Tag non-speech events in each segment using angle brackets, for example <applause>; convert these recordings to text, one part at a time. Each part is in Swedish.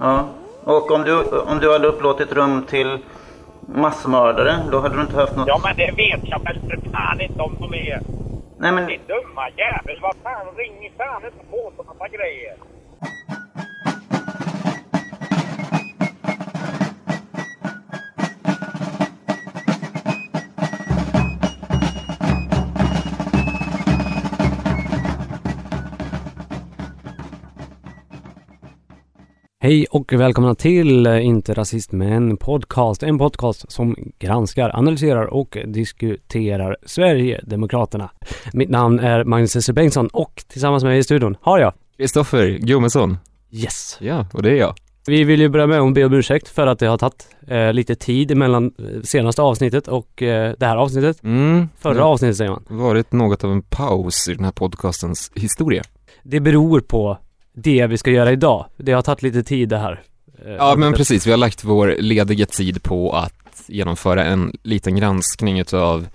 Ja. Och om du, om du hade upplåtit rum till massmördare, då hade du inte haft något... Ja, men det vet jag väl för fan inte om de är. Nej men, Din dumma jävel, vad fan, ring fan inte på sådana grejer. Hej och välkomna till eh, Inte Rasist Men Podcast. En podcast som granskar, analyserar och diskuterar Sverigedemokraterna. Mitt namn är Magnus Esser Bengtsson och tillsammans med mig i studion har jag Kristoffer Gummesson. Yes! Ja, och det är jag. Vi vill ju börja med att be om ursäkt för att det har tagit eh, lite tid mellan eh, senaste avsnittet och eh, det här avsnittet. Mm, Förra det har avsnittet säger man. varit något av en paus i den här podcastens historia. Det beror på det vi ska göra idag. Det har tagit lite tid det här. Eh, Ja, men precis. Vi har lagt vår lediga tid på att genomföra en liten granskning utav,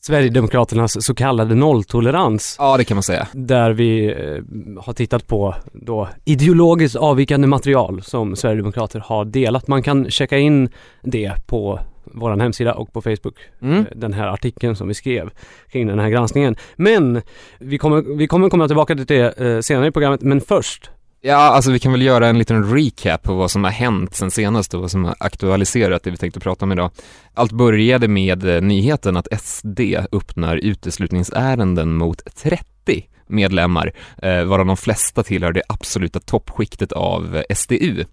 Sverigedemokraternas så kallade nolltolerans. ja det kan man säga. där vi eh, har tittat på då ideologiskt avvikande material som Sverigedemokrater har delat. Man kan checka in det på vår hemsida och på Facebook. Mm. eh, Den här artikeln som vi skrev kring den här granskningen. Men vi kommer, vi kommer komma tillbaka till det eh, senare i programmet. Men först, Ja, alltså vi kan väl göra en liten recap på vad som har hänt sen senast och vad som har aktualiserat det vi tänkte prata om idag. Allt började med eh, nyheten att SD öppnar uteslutningsärenden mot 30 medlemmar, eh, varav de flesta tillhör det absoluta toppskiktet av SDU.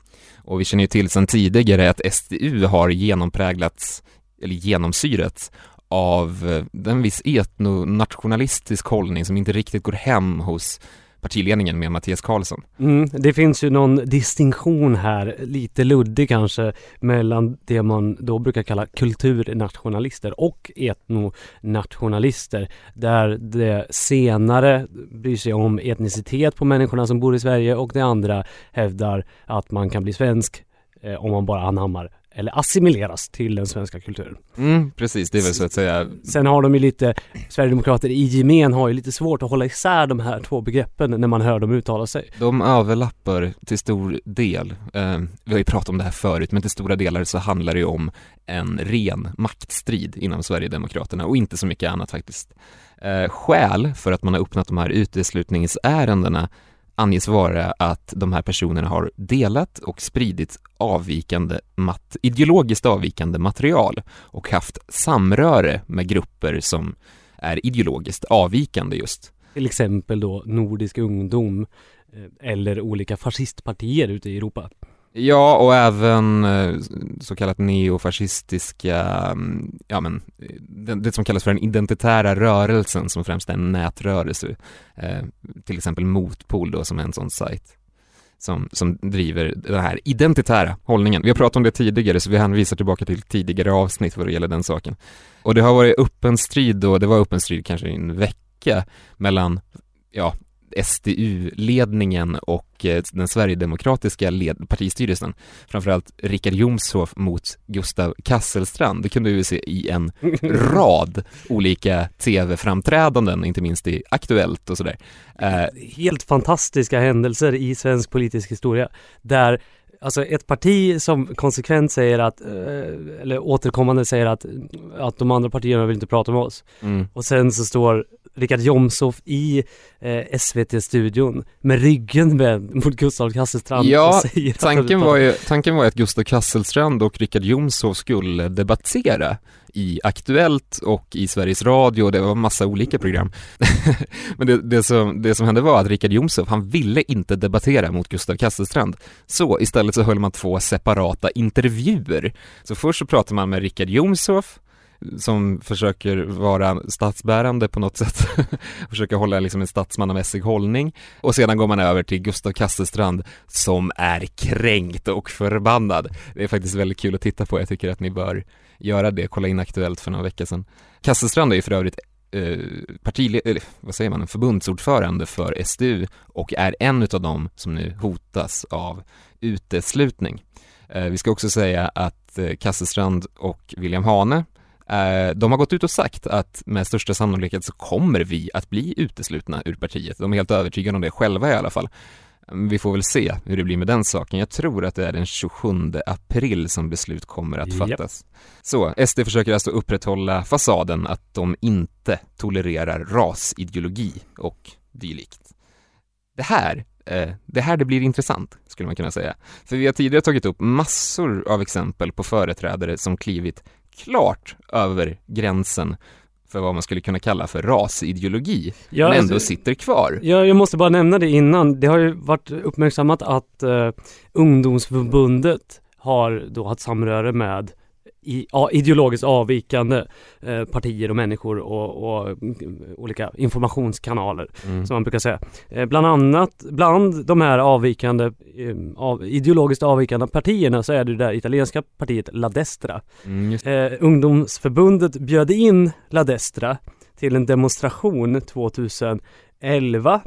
Och vi känner ju till sedan tidigare att SDU har genompräglats, eller genomsyrats, av eh, en viss etnonationalistisk hållning som inte riktigt går hem hos partiledningen med Mattias Karlsson. mm, det finns ju någon distinktion här, lite luddig kanske, mellan det man då brukar kalla kulturnationalister och etnonationalister. Där det senare bryr sig om etnicitet på människorna som bor i Sverige och det andra hävdar att man kan bli svensk eh, om man bara anammar eller assimileras till den svenska kulturen. Mm, precis, det är väl så att säga, Sen har de ju lite, Sverigedemokrater i gemen har ju lite svårt att hålla isär de här två begreppen när man hör dem uttala sig. de överlappar till stor del. Eh, vi har ju pratat om det här förut, men till stora delar så handlar det ju om en ren maktstrid inom Sverigedemokraterna och inte så mycket annat faktiskt. Eh, skäl för att man har öppnat de här uteslutningsärendena anges vara att de här personerna har delat och spridit avvikande mat- ideologiskt avvikande material och haft samröre med grupper som är ideologiskt avvikande just. Till exempel då Nordisk ungdom eh, eller olika fascistpartier ute i Europa. Ja, och även eh, så kallat neofascistiska, mm, ja men, eh, det, som kallas för den identitära rörelsen som främst är en nätrörelse, eh, till exempel Motpol då som är en sån sajt som, som driver den här identitära hållningen. Vi har pratat om det tidigare så vi hänvisar tillbaka till tidigare avsnitt vad det gäller den saken. Och det har varit öppen strid då, det var öppen strid kanske i en vecka mellan, ja, SDU-ledningen och eh, den sverigedemokratiska led- partistyrelsen, framförallt Richard Jomshof mot Gustav Kasselstrand. Det kunde vi se i en <laughs> rad olika tv-framträdanden, inte minst i Aktuellt och sådär. Eh, Helt fantastiska händelser i svensk politisk historia där Alltså ett parti som konsekvent säger att, eh, eller återkommande säger att, att de andra partierna vill inte prata med oss. mm. Och sen så står Richard Jomshof i eh, SVT-studion med ryggen vänd mot Gustav Kasselstrand Ja, Tanken var, ju, tanken var ju att Gustav Kasselstrand och Richard Jomshof skulle debattera i Aktuellt och i Sveriges Radio och det var massa olika program. <laughs> Men det, det, som, det som hände var att Richard Jomshof, han ville inte debattera mot Gustav Kasselstrand. Så istället så höll man två separata intervjuer. Så först så pratade man med Richard Jomshof som försöker vara statsbärande på något sätt, <laughs> försöker hålla liksom en statsmannamässig hållning och sedan går man över till Gustav Kasselstrand som är kränkt och förbannad. Det är faktiskt väldigt kul att titta på, jag tycker att ni bör göra det, kolla in Aktuellt för några veckor sedan. Kasselstrand är ju för övrigt eh, partile- eller vad säger man, förbundsordförande för SDU och är en utav dem som nu hotas av uteslutning. Eh, vi ska också säga att eh, Kasselstrand och William Hane de har gått ut och sagt att med största sannolikhet så kommer vi att bli uteslutna ur partiet. De är helt övertygade om det själva i alla fall. Vi får väl se hur det blir med den saken. Jag tror att det är den 27 april som beslut kommer att fattas. Så, SD försöker alltså upprätthålla fasaden att de inte tolererar rasideologi och dylikt. Det här, eh, det här det blir intressant, skulle man kunna säga. För vi har tidigare tagit upp massor av exempel på företrädare som klivit klart över gränsen för vad man skulle kunna kalla för rasideologi, Ja, men ändå alltså- sitter kvar. Ja, jag måste bara nämna det innan. Det har ju varit uppmärksammat att eh, ungdomsförbundet har då haft samröre med i, ideologiskt avvikande eh, partier och människor och, och mm, olika informationskanaler Mm. som man brukar säga. Eh, bland annat, bland de här avvikande, eh, av, ideologiskt avvikande partierna så är det det italienska partiet La Destra. Mm, ungdomsförbundet bjöd in La Destra till en demonstration 2011.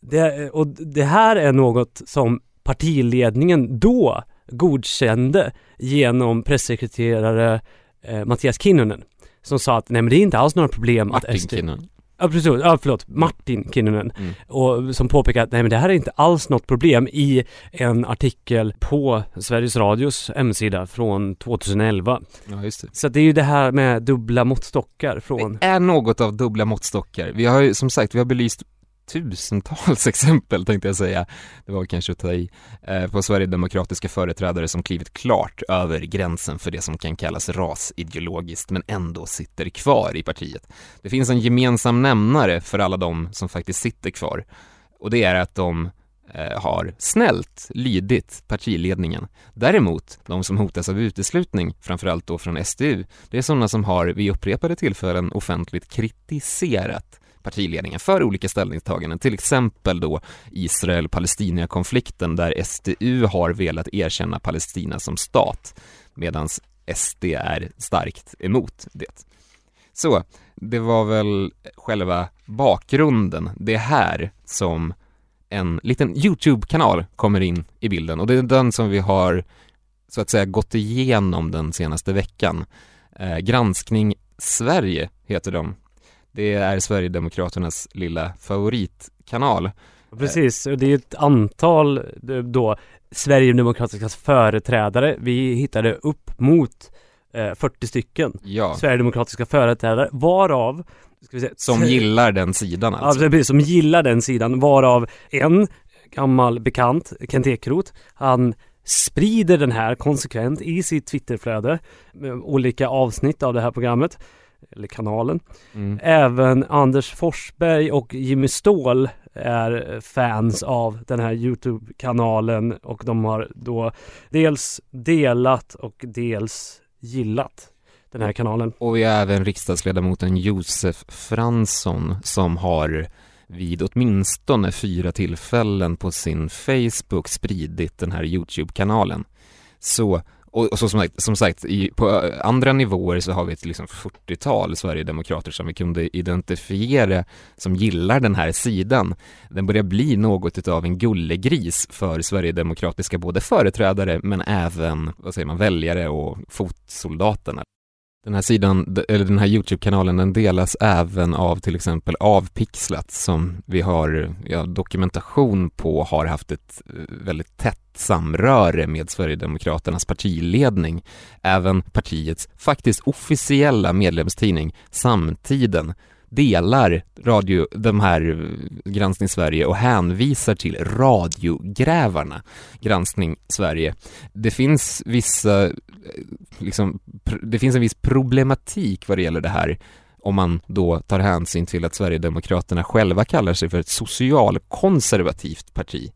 Det, och det här är något som partiledningen då godkände genom pressekreterare eh, Mattias Kinnunen. Som sa att nej men det är inte alls några problem Martin att SD... Kinnunen. Ja precis, ja förlåt, Martin Kinnunen. Mm. Och som påpekar att nej men det här är inte alls något problem i en artikel på Sveriges Radios hemsida från 2011. Ja, just det. Så det är ju det här med dubbla måttstockar från... Det är något av dubbla måttstockar. Vi har ju som sagt, vi har belyst tusentals <laughs> exempel tänkte jag säga, det var kanske att ta i, eh, på Sverigedemokratiska företrädare som klivit klart över gränsen för det som kan kallas rasideologiskt men ändå sitter kvar i partiet. Det finns en gemensam nämnare för alla de som faktiskt sitter kvar och det är att de eh, har snällt lydit partiledningen. Däremot, de som hotas av uteslutning, framförallt då från SDU, det är sådana som har vid upprepade tillfällen offentligt kritiserat partiledningen för olika ställningstaganden, till exempel då Israel-Palestina-konflikten där SDU har velat erkänna Palestina som stat medan SD är starkt emot det. Så, det var väl själva bakgrunden, det är här som en liten YouTube-kanal kommer in i bilden och det är den som vi har så att säga gått igenom den senaste veckan. Eh, Granskning Sverige heter de. Det är Sverigedemokraternas lilla favoritkanal. Precis, och det är ett antal eh, då Sverigedemokratiska företrädare. Vi hittade upp mot eh, 40 stycken Ja, Sverigedemokratiska företrädare varav se, som gillar den sidan Ja, alltså. precis, som gillar den sidan varav en gammal bekant, Kent Ekeroth, han sprider den här konsekvent i sitt Twitterflöde med olika avsnitt av det här programmet eller kanalen. Mm. Även Anders Forsberg och Jimmy Ståhl är fans av den här Youtube-kanalen och de har då dels delat och dels gillat den här kanalen. Och vi har även riksdagsledamoten Josef Fransson som har vid åtminstone fyra tillfällen på sin Facebook spridit den här YouTube-kanalen. Så, och, och så som sagt, som sagt i, på andra nivåer så har vi ett liksom 40-tal Sverigedemokrater som vi kunde identifiera som gillar den här sidan. Den börjar bli något utav en gullegris för Sverigedemokratiska både företrädare men även, vad säger man, väljare och fotsoldaterna. Den här sidan, eller den här YouTube-kanalen, den delas även av till exempel Avpixlat som vi har ja, dokumentation på har haft ett eh, väldigt tätt samröre med Sverigedemokraternas partiledning. Även partiets faktiskt officiella medlemstidning Samtiden delar radio, de här Granskning Sverige och hänvisar till radiogrävarna Granskning Sverige. Det finns vissa, eh, liksom, det finns en viss problematik vad det gäller det här om man då tar hänsyn till att Sverigedemokraterna själva kallar sig för ett socialkonservativt parti.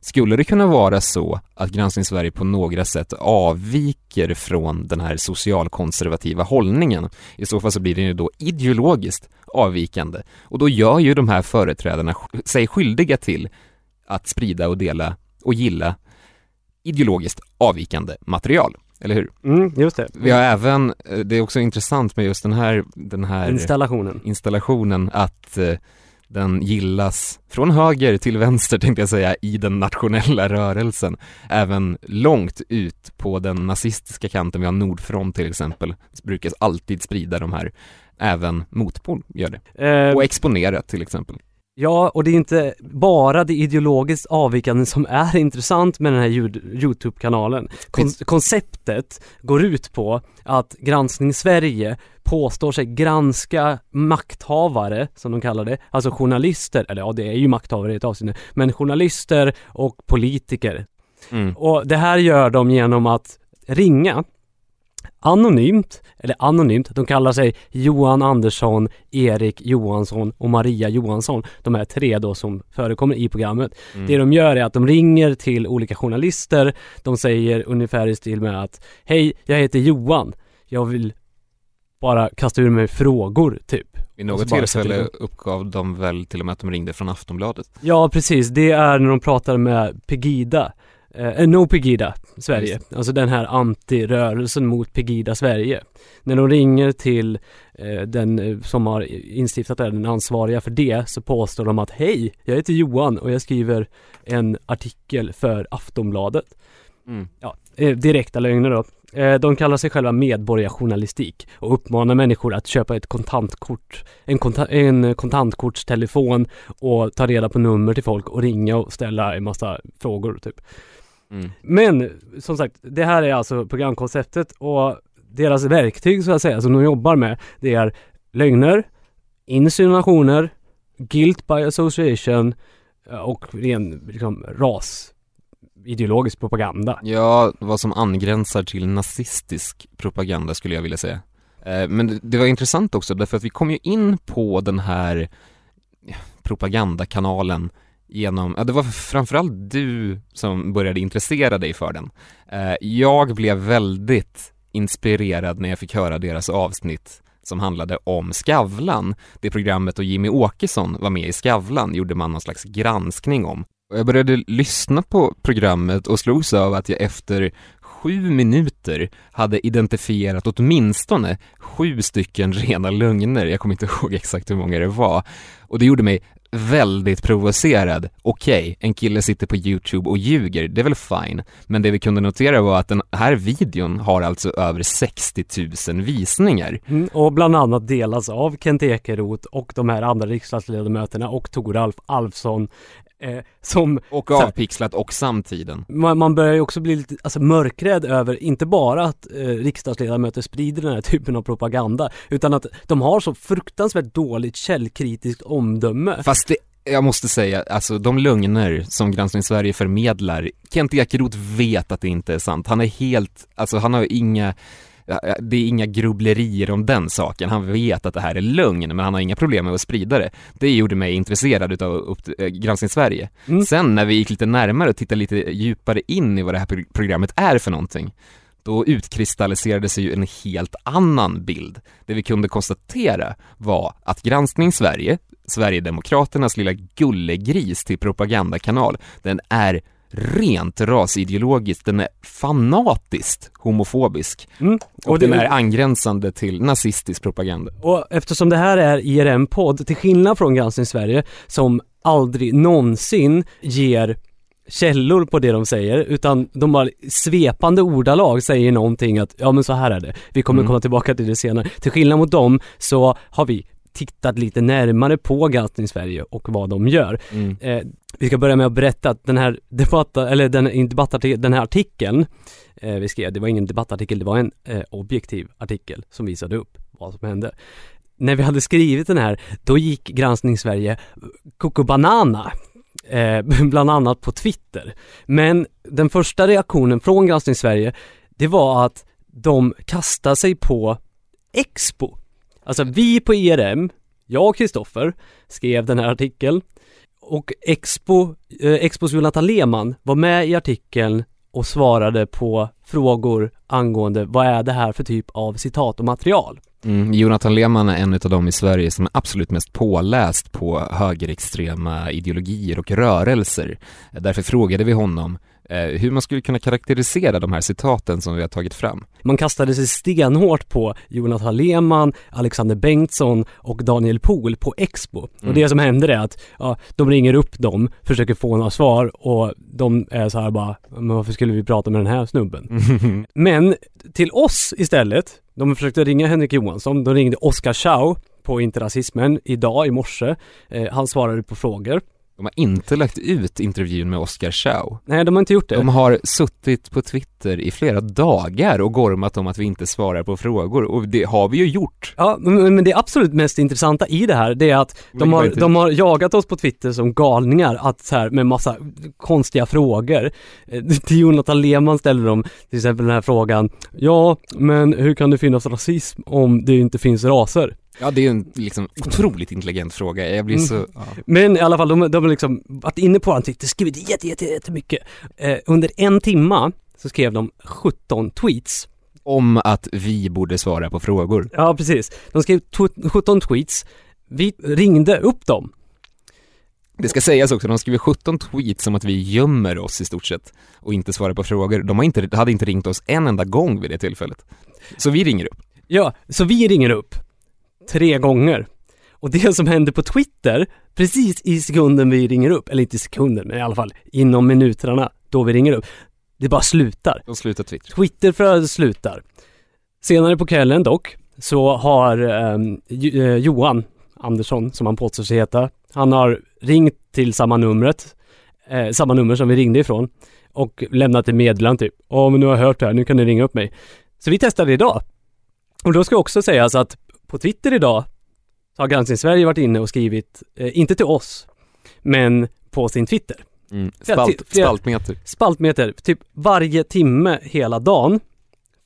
Skulle det kunna vara så att Granskning Sverige på några sätt avviker från den här socialkonservativa hållningen? I så fall så blir det ju då ideologiskt avvikande och då gör ju de här företrädarna sig skyldiga till att sprida och dela och gilla ideologiskt avvikande material, eller hur? Mm, just det. Vi har även, eh, det är också intressant med just den här, den här Installationen. installationen att eh, den gillas från höger till vänster tänkte jag säga i den nationella rörelsen. Även långt ut på den nazistiska kanten, vi har Nordfront till exempel, brukar alltid sprida de här. Även Motpol gör det. Eh, Och Exponera till exempel. Ja, och det är inte bara det ideologiskt avvikande som är intressant med den här Youtube-kanalen. Kon- konceptet går ut på att Granskning Sverige påstår sig granska makthavare, som de kallar det, alltså journalister, eller ja det är ju makthavare i ett avseende, men journalister och politiker. Mm. Och det här gör de genom att ringa anonymt, eller anonymt, de kallar sig Johan Andersson, Erik Johansson och Maria Johansson. De här tre då som förekommer i programmet. Mm. Det de gör är att de ringer till olika journalister. De säger ungefär i stil med att Hej, jag heter Johan. Jag vill bara kasta ur mig frågor, typ. Vid något tillfälle uppgav de väl till och med att de ringde från Aftonbladet. Ja, precis. Det är när de pratar med Pegida. Eh, No Pegida Sverige. Alltså den här antirörelsen mot Pegida Sverige. När de ringer till eh, den eh, som har instiftat det, den ansvariga för det, så påstår de att Hej, jag heter Johan och jag skriver en artikel för Aftonbladet. Mm. Ja, eh, direkta lögner då. Eh, de kallar sig själva medborgarjournalistik och uppmanar människor att köpa ett kontantkort, en, konta, en kontantkortstelefon och ta reda på nummer till folk och ringa och ställa en massa frågor typ. Mm. Men som sagt, det här är alltså programkonceptet och deras verktyg så att säga som de jobbar med det är lögner, insinuationer, guilt by association eh, och ren liksom, ras ideologisk propaganda. Ja, vad som angränsar till nazistisk propaganda skulle jag vilja säga. Eh, Men det- var intressant också därför att vi kom ju in på den här propagandakanalen genom, ja det var framförallt du som började intressera dig för den. Eh, jag blev väldigt inspirerad när jag fick höra deras avsnitt som handlade om Skavlan. Det programmet och Jimmy Åkesson var med i Skavlan gjorde man någon slags granskning om. Jag började lyssna på programmet och slogs av att jag efter sju minuter hade identifierat åtminstone sju stycken <laughs> rena lögner. Jag kommer inte ihåg exakt hur många det var. Och det gjorde mig väldigt provocerad. Okej, en kille sitter på YouTube och ljuger, det är väl fine. Men det vi kunde notera var att den här videon har alltså över 60 000 visningar. Mm, och bland annat delas av Kent Ekeroth och de här andra riksdagsledamöterna och Toralf Alfsson eh, som Och avpixlat och samtiden. man, man börjar ju också bli lite alltså, mörkrädd över inte bara att eh, riksdagsledamöter sprider den här typen av propaganda utan att de har så fruktansvärt dåligt källkritiskt omdöme. Fast det, jag måste säga, alltså de lögner som Granskning Sverige förmedlar, Kent Ekeroth vet att det inte är sant. Han är helt, alltså han har inga, det är inga grubblerier om den saken. Han vet att det här är lögn, men han har inga problem med att sprida det. Det gjorde mig intresserad utav upp, äh, Granskning Sverige. Mm. Sen när vi gick lite närmare och tittade lite djupare in i vad det här pro- programmet är för någonting, då utkristalliserade sig ju en helt annan bild. Det vi kunde konstatera var att Granskning Sverige, Sverigedemokraternas lilla gullegris till propagandakanal, den är rent rasideologisk, den är fanatiskt homofobisk Mm. och, Och, den är angränsande till nazistisk propaganda. och eftersom det här är IRM-podd, till skillnad från Granskning Sverige som aldrig någonsin ger källor på det de säger utan de bara svepande ordalag säger någonting att ja men så här är det. Vi kommer Mm. komma tillbaka till det senare. Till skillnad mot dem så har vi tittat lite närmare på Granskning Sverige och vad de gör. Mm. Eh, vi ska börja med att berätta att den här debatten, eller den, debattartikeln, den här artikeln eh, vi skrev, det var ingen debattartikel, det var en eh, objektiv artikel som visade upp vad som hände. När vi hade skrivit den här, då gick Granskning Sverige Coco Banana eh, <laughs> bland annat på Twitter. Men den första reaktionen från Granskning Sverige, det var att de kastade sig på Expo. Alltså vi på IRM, jag och Kristoffer, skrev den här artikeln och Expo, eh, Expos Jonathan Lehmann var med i artikeln och svarade på frågor angående vad är det här för typ av citat och material. Mm, Jonathan Lehmann är en av de i Sverige som är absolut mest påläst på högerextrema ideologier och rörelser. Därför frågade vi honom hur man skulle kunna karaktärisera de här citaten som vi har tagit fram. Man kastade sig stenhårt på Jonathan Lehmann, Alexander Bengtsson och Daniel Pohl på Expo. Och Mm. det som hände är att ja, de ringer upp dem, försöker få några svar och de är så här bara, men varför skulle vi prata med den här snubben? <laughs> Men till oss istället, de försökte ringa Henrik Johansson, de ringde Oskar Schau på Inte Rasismen idag i morse. Eh, han svarade på frågor. De har inte lagt ut intervjun med Oscar Chow. Nej, de har inte gjort det. De har suttit på Twitter i flera dagar och gormat om att vi inte svarar på frågor och det har vi ju gjort. Ja, men, men det absolut mest intressanta i det här, det är att de har, de har jagat oss på Twitter som galningar, att så här med massa konstiga frågor. Eh, <laughs> Till Jonathan Lehmann ställer de till exempel den här frågan, ja, men hur kan det finnas rasism om det inte finns raser? Ja, det är en liksom otroligt intelligent fråga. Jag blir Mm. så, ja. Men i alla fall, de, de har liksom varit inne på han Twitter, skrivit jätte, jätte, jättemycket. Eh, under en timma så skrev de 17 tweets. Om att vi borde svara på frågor. Ja, precis. De skrev tw- 17 tweets. Vi ringde upp dem. Det ska sägas också, de skriver 17 tweets om att vi gömmer oss i stort sett och inte svarar på frågor. De har inte, hade inte ringt oss en enda gång vid det tillfället. Så vi ringer upp. Ja, så vi ringer upp tre gånger. Och det som händer på Twitter, precis i sekunden vi ringer upp, eller inte i sekunden, men i alla fall inom minuterna då vi ringer upp, det bara slutar. De slutar twittra. Twitterflödet slutar. Senare på kvällen dock, så har ehm, eh, Johan Andersson, som han påstår sig heta, han har ringt till samma numret, eh, samma nummer som vi ringde ifrån och lämnat ett meddelande typ. Ja men nu har jag hört det här, nu kan ni ringa upp mig. Så vi testade idag. Och då ska också sägas att på Twitter idag har Granskning Sverige varit inne och skrivit, eh, inte till oss, men på sin Twitter. Mm. Spalt, spaltmeter. Spaltmeter, typ varje timme hela dagen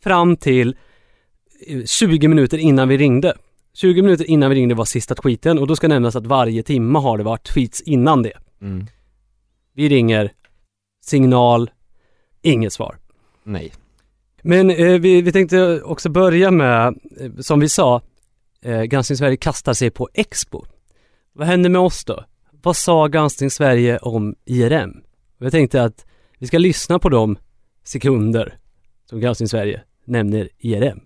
fram till eh, 20 minuter innan vi ringde. 20 minuter innan vi ringde var sista tweeten och då ska nämnas att varje timme har det varit tweets innan det. Mm. Vi ringer, signal, inget svar. Nej. Men eh, vi, vi tänkte också börja med, eh, som vi sa, eh, Granskning Sverige kastar sig på Expo. Vad hände med oss då? Vad sa Granskning Sverige om IRM? Och jag tänkte att vi ska lyssna på de sekunder som Granskning Sverige nämner IRM.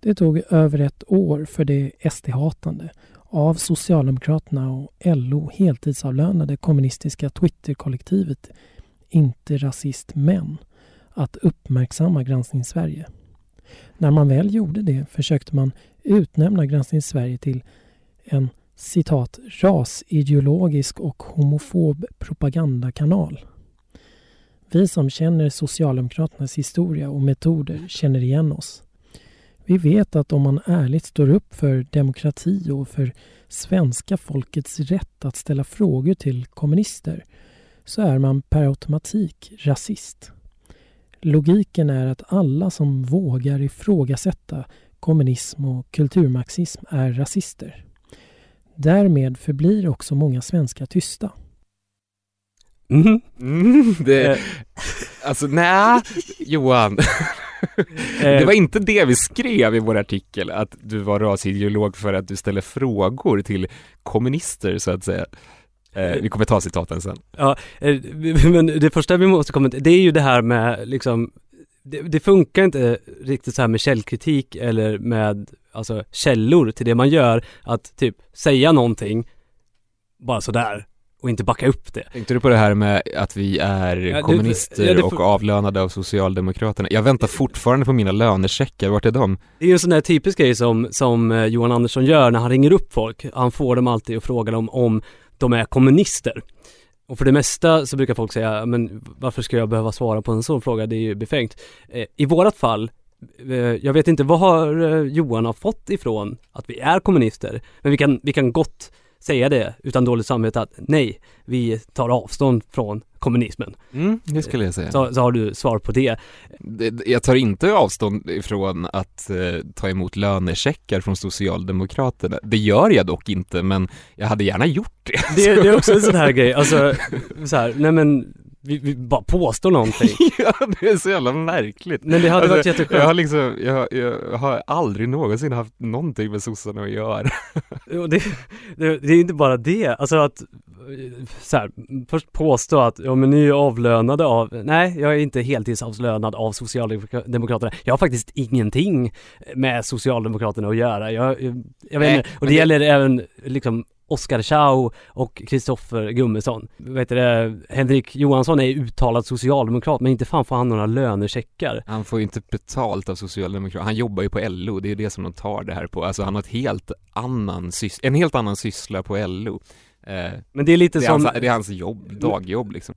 Det tog över ett år för det SD-hatande av Socialdemokraterna och LO heltidsavlönade kommunistiska Twitterkollektivet Inte Rasist Men att uppmärksamma Granskning Sverige. När man väl gjorde det försökte man utnämna Granskning Sverige till en citat rasideologisk och homofob propagandakanal. Vi som känner Socialdemokraternas historia och metoder känner igen oss. Vi vet att om man ärligt står upp för demokrati och för svenska folkets rätt att ställa frågor till kommunister så är man per automatik rasist. Logiken är att alla som vågar ifrågasätta kommunism och kulturmarxism är rasister. Därmed förblir också många svenskar tysta. Mhm. Mm, <laughs> det, Eh, alltså nej, Johan. <laughs> Det eh, var inte det vi skrev i vår artikel, att du var rasideolog för att du ställer frågor till kommunister så att säga. Eh, vi kommer ta citaten sen. Ja, eh, <laughs> men det första vi måste kommentera, det är ju det här med liksom det, det funkar inte riktigt så här med källkritik eller med alltså källor till det man gör, att typ säga någonting bara sådär och inte backa upp det. Tänkte du på det här med att vi är Ja, kommunister ja, och avlönade av Socialdemokraterna? Jag väntar fortfarande på mina lönecheckar, vart är de? Det är ju en sån där typisk grej som, som eh, Johan Andersson gör när han ringer upp folk. Han får dem alltid och frågar dem om de är kommunister. Och för det mesta så brukar folk säga, men varför ska jag behöva svara på en sån fråga? Det är ju befängt. Eh, I vårat fall, eh, jag vet inte vad har eh, Johan har fått ifrån att vi är kommunister, men vi kan, vi kan gott säga det utan dåligt samvete att nej, vi tar avstånd från kommunismen. Mm, det skulle jag säga. Så, så har du svar på det. Jag tar inte avstånd ifrån att eh, ta emot lönecheckar från Socialdemokraterna. Det gör jag dock inte, men jag hade gärna gjort det. Det, det är också en sån här <laughs> grej, alltså så här, nej men vi, vi bara påstår någonting. <laughs> ja, det är så jävla märkligt. Men det hade varit Alltså, jätteskönt. Jag har liksom, jag, jag har aldrig någonsin haft någonting med sossarna att göra. Det, det, det är inte bara det, alltså att så här, först påstå att ja men ni är avlönade av, nej jag är inte heltidsavlönad av Socialdemokraterna. Jag har faktiskt ingenting med Socialdemokraterna att göra. Jag, jag, vet inte, och det det- gäller även liksom Oskar Schau och Kristoffer Gummesson. Vet du, Henrik Johansson är uttalad socialdemokrat men inte fan får han några lönecheckar. Han får ju inte betalt av Socialdemokraterna, han jobbar ju på LO, det är det som de tar det här på. Alltså han har ett helt annan sys- en helt annan syssla på LO. Eh, Men det är lite det, är som... hans, det är hans jobb, dagjobb liksom.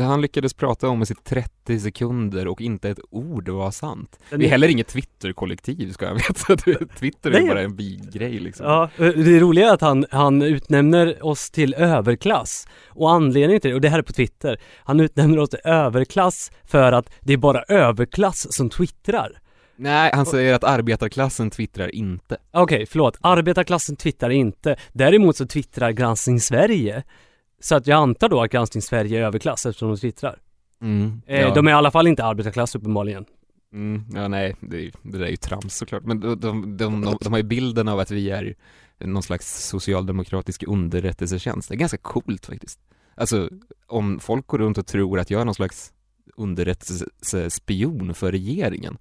Han lyckades prata om i sitt 30 sekunder och inte ett ord var sant. Det är heller inget Twitter-kollektiv ska jag veta. <laughs> Twitter är bara en bigrej liksom. Ja, det roliga är att han, han utnämner oss till överklass. Och anledningen till det, och det här är på Twitter, han utnämner oss till överklass för att det är bara överklass som twittrar. Nej, han säger att arbetarklassen twittrar inte. Okej, förlåt. Arbetarklassen twittrar inte. Däremot så twittrar Granskning Sverige. Så att jag antar då att Granskning Sverige är överklass eftersom de twittrar. Mm, Eh, ja. De är i alla fall inte arbetarklass uppenbarligen. Mm, ja nej, det, är- det där är ju trams såklart. Men de, de, de, de, de har ju bilden av att vi är någon slags socialdemokratisk underrättelsetjänst. Det är ganska coolt faktiskt. Alltså, om folk går runt och tror att jag är någon slags underrättelsespion för regeringen.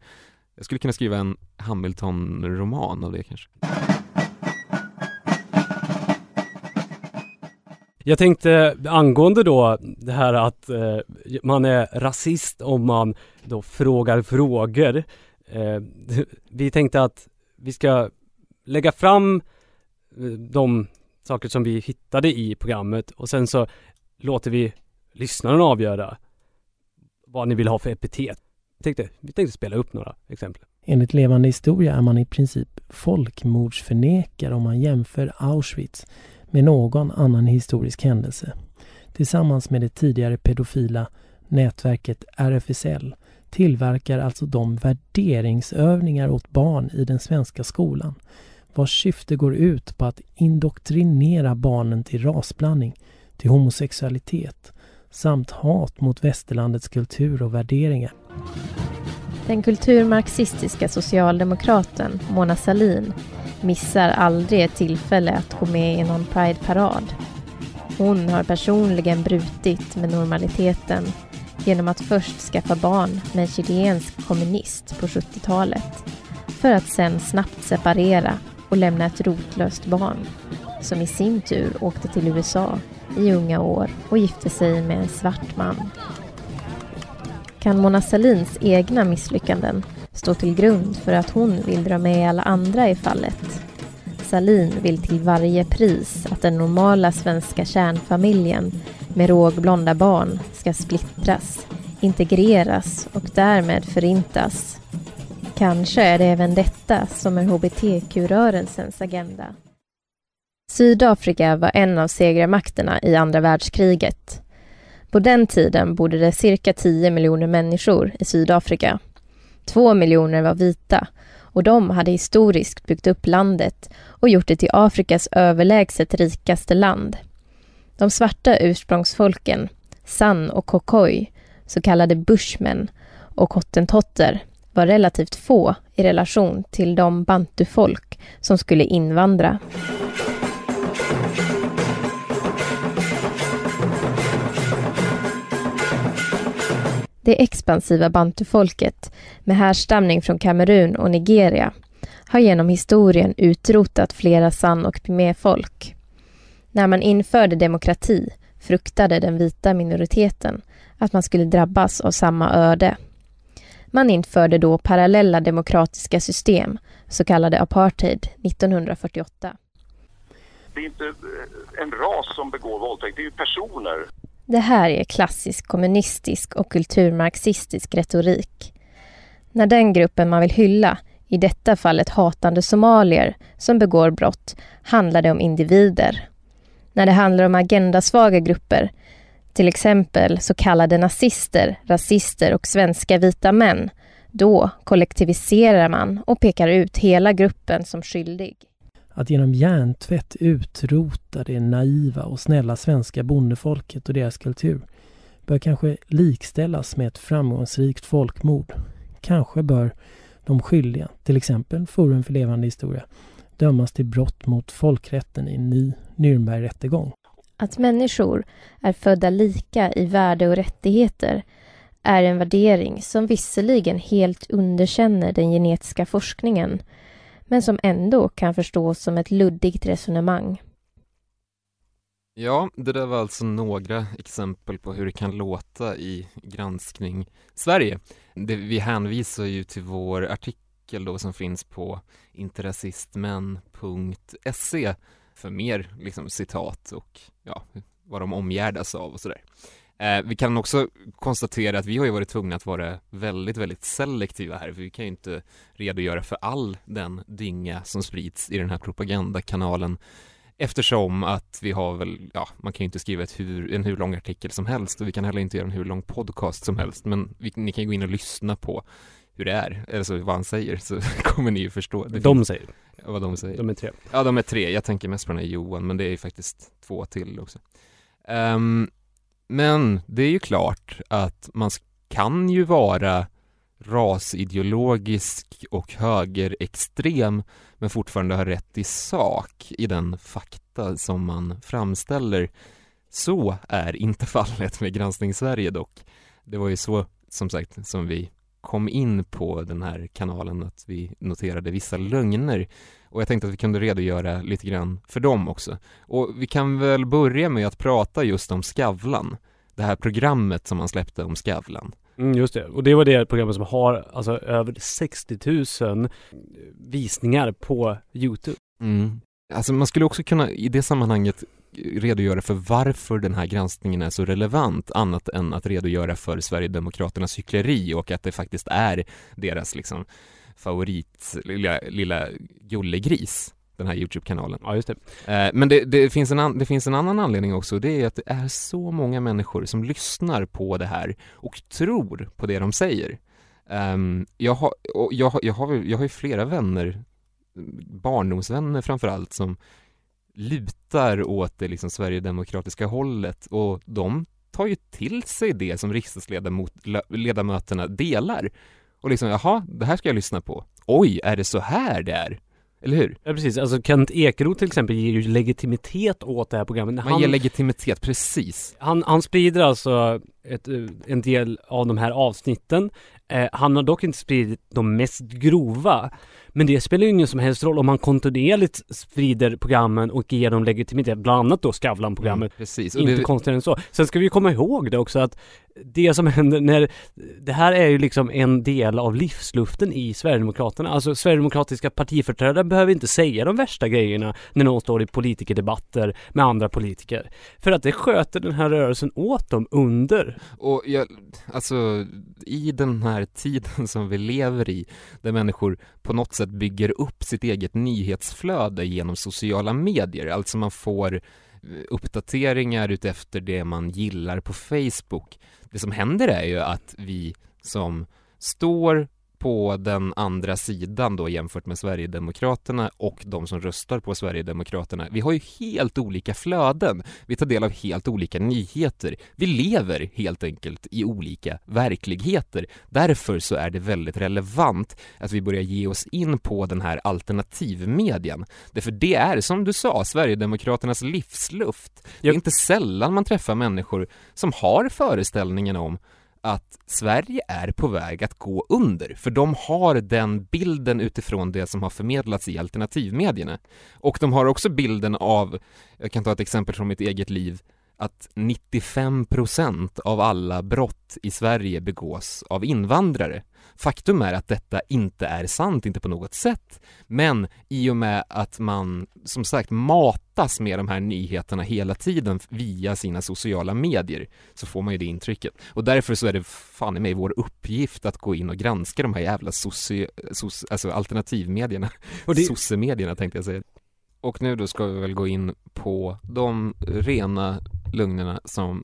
Jag skulle kunna skriva en Hamilton-roman av det kanske. Jag tänkte angående då det här att eh, man är rasist om man då frågar frågor. Eh, <laughs> vi tänkte att vi ska lägga fram eh, de saker som vi hittade i programmet och sen så låter vi lyssnaren avgöra vad ni vill ha för epitet. Vi tänkte, vi tänkte spela upp några exempel. Enligt Levande historia är man i princip folkmordsförnekare om man jämför Auschwitz med någon annan historisk händelse. Tillsammans med det tidigare pedofila nätverket RFSL tillverkar alltså de värderingsövningar åt barn i den svenska skolan vars syfte går ut på att indoktrinera barnen till rasblandning, till homosexualitet samt hat mot västerlandets kultur och värderingar. Den kulturmarxistiska socialdemokraten Mona Sahlin missar aldrig ett tillfälle att gå med i någon Pride-parad. Hon har personligen brutit med normaliteten genom att först skaffa barn med en chilensk kommunist på 70-talet för att sen snabbt separera och lämna ett rotlöst barn som i sin tur åkte till USA i unga år och gifte sig med en svart man. Kan Mona Sahlins egna misslyckanden stå till grund för att hon vill dra med alla andra i fallet? Sahlin vill till varje pris att den normala svenska kärnfamiljen med rågblonda barn ska splittras, integreras och därmed förintas. Kanske är det även detta som är hbtq-rörelsens agenda. Sydafrika var en av segrarmakterna i andra världskriget. På den tiden bodde det cirka 10 miljoner människor i Sydafrika. Två miljoner var vita och de hade historiskt byggt upp landet och gjort det till Afrikas överlägset rikaste land. De svarta ursprungsfolken, San och Kokoi, så kallade bushmen och hottentotter var relativt få i relation till de bantufolk som skulle invandra. Det expansiva bantufolket med härstamning från Kamerun och Nigeria har genom historien utrotat flera san och piméfolk. När man införde demokrati fruktade den vita minoriteten att man skulle drabbas av samma öde. Man införde då parallella demokratiska system, så kallade apartheid, 1948. Det är inte eh, en ras som begår våldtäkt, det är ju personer. Det här är klassisk kommunistisk och kulturmarxistisk retorik. När den gruppen man vill hylla, i detta fallet hatande somalier, som begår brott, handlar det om individer. När det handlar om agendasvaga grupper, till exempel så kallade nazister, rasister och svenska vita män, då kollektiviserar man och pekar ut hela gruppen som skyldig. Att genom hjärntvätt utrota det naiva och snälla svenska bondefolket och deras kultur bör kanske likställas med ett framgångsrikt folkmord. Kanske bör de skyldiga, till exempel Forum för levande historia, dömas till brott mot folkrätten i en ny Nürnbergrättegång. Att människor är födda lika i värde och rättigheter är en värdering som visserligen helt underkänner den genetiska forskningen men som ändå kan förstås som ett luddigt resonemang. Ja, det där var alltså några exempel på hur det kan låta i granskning Sverige. Det, vi hänvisar ju till vår artikel då som finns på interrasistmän.se för mer liksom, citat och ja, vad de omgärdas av och sådär. Eh, vi kan också konstatera att vi har ju varit tvungna att vara väldigt, väldigt selektiva här, för vi kan ju inte redogöra för all den dynga som sprids i den här propagandakanalen eftersom att vi har väl, ja, man kan ju inte skriva ett hur, en hur lång artikel som helst och vi kan heller inte göra en hur lång podcast som helst, men vi, ni kan ju gå in och lyssna på hur det är, alltså vad han säger, så <laughs> kommer ni ju förstå. Det De finns- säger, vad de säger. de är tre. Ja, de är tre. Jag tänker mest på den här Johan, men det är ju faktiskt två till också. Ehm, men det är ju klart att man kan ju vara rasideologisk och högerextrem men fortfarande ha rätt i sak i den fakta som man framställer. Så är inte <laughs> fallet med Granskning Sverige dock. Det var ju så, som sagt, som vi kom in på den här kanalen att vi noterade vissa lögner och jag tänkte att vi kunde redogöra lite grann för dem också. Och vi kan väl börja med att prata just om Skavlan, det här programmet som man släppte om Skavlan. Mm, just det. Och det var det programmet som har alltså över 60 000 visningar på Youtube. Mm. Alltså man skulle också kunna i det sammanhanget redogöra för varför den här granskningen är så relevant annat än att redogöra för Sverigedemokraternas hyckleri och att det faktiskt är deras liksom favorit lilla, lilla gullegris den här Youtube-kanalen. Ja, just det. Eh, Men det, det, finns en det finns en annan anledning också, det är att det är så många människor som lyssnar på det här och tror på det de säger. Ehm, jag, har, jag, har, jag, har, jag har ju flera vänner, barndomsvänner framförallt, som lutar åt det liksom Sverigedemokratiska hållet och de tar ju till sig det som riksdagsledamöterna delar. Och liksom, jaha, det här ska jag lyssna på. Oj, är det så här det är? Eller hur? Ja, precis. Alltså Kent Ekeroth till exempel ger ju legitimitet åt det här programmet. Man Han, ger legitimitet, precis. han, han sprider alltså ett, eh, en del av de här avsnitten. Eh, han har dock inte spridit de mest grova. Men det spelar ju ingen som helst roll om han kontinuerligt sprider programmen och ger dem legitimitet. Bland annat då Skavlan-programmet. Mm, precis. Och Inte det, konstigare än så. Sen ska vi komma ihåg det också att det som händer när det här är ju liksom en del av livsluften i Sverigedemokraterna. Alltså Sverigedemokratiska partiföreträdare behöver inte säga de värsta grejerna när någon står i politikerdebatter med andra politiker. För att det sköter den här rörelsen åt dem under. och jag, alltså i den här tiden som vi lever i, där människor på något sätt bygger upp sitt eget nyhetsflöde genom sociala medier, alltså man får eh, uppdateringar utefter det man gillar på Facebook. Det som händer är ju att vi som står på den andra sidan då jämfört med Sverigedemokraterna och de som röstar på Sverigedemokraterna. Vi har ju helt olika flöden. Vi tar del av helt olika nyheter. Vi lever helt enkelt i olika verkligheter. Därför så är det väldigt relevant att vi börjar ge oss in på den här alternativmedien. Därför det är, som du sa, Sverigedemokraternas livsluft. Det är inte sällan man träffar människor som har föreställningen om att Sverige är på väg att gå under, för de har den bilden utifrån det som har förmedlats i alternativmedierna. Och de har också bilden av, jag kan ta ett exempel från mitt eget liv, att 95% av alla brott i Sverige begås av invandrare. Faktum är att detta inte är sant, inte på något sätt. Men i och med att man, som sagt, matas med de här nyheterna hela tiden via sina sociala medier så får man ju det intrycket. Och därför så är det fan i mig vår uppgift att gå in och granska de här jävla soci, soc, alltså alternativmedierna. Och det- Sossemedierna tänkte jag säga. Och nu då ska vi väl gå in på de rena lögnerna som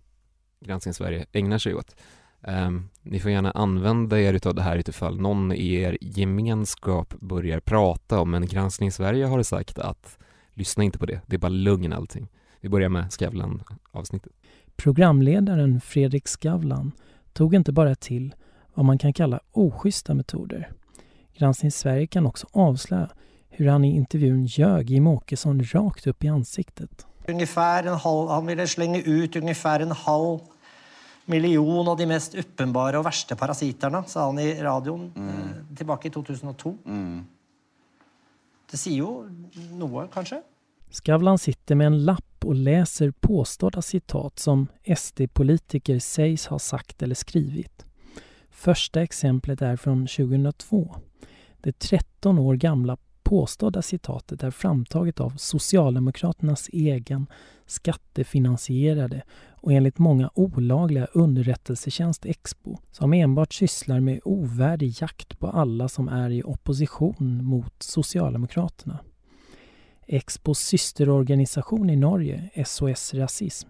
Granskning Sverige ägnar sig åt. Ehm, ni får gärna använda er utav det här utifall någon i er gemenskap börjar prata om, men Granskning Sverige har sagt att lyssna inte på det, det är bara lögn allting. Vi börjar med Skavlan-avsnittet. Programledaren Fredrik Skavlan tog inte bara till vad man kan kalla oschyssta metoder. Granskning Sverige kan också avslöja hur han i intervjun ljög Jimmie Åkesson rakt upp i ansiktet. Ungefär en halv, han ville slänga ut ungefär en halv miljon av de mest uppenbara och värsta parasiterna, sa han i radion eh, tillbaka i 2002. Det säger ju något, kanske? Skavlan sitter med en lapp och läser påstådda citat som SD-politiker sägs ha sagt eller skrivit. Första exemplet är från 2002. Det 13 år gamla påstådda citatet är framtaget av Socialdemokraternas egen skattefinansierade och enligt många olagliga underrättelsetjänst Expo som enbart sysslar med ovärdig jakt på alla som är i opposition mot Socialdemokraterna. Expos systerorganisation i Norge, SOS Rasism,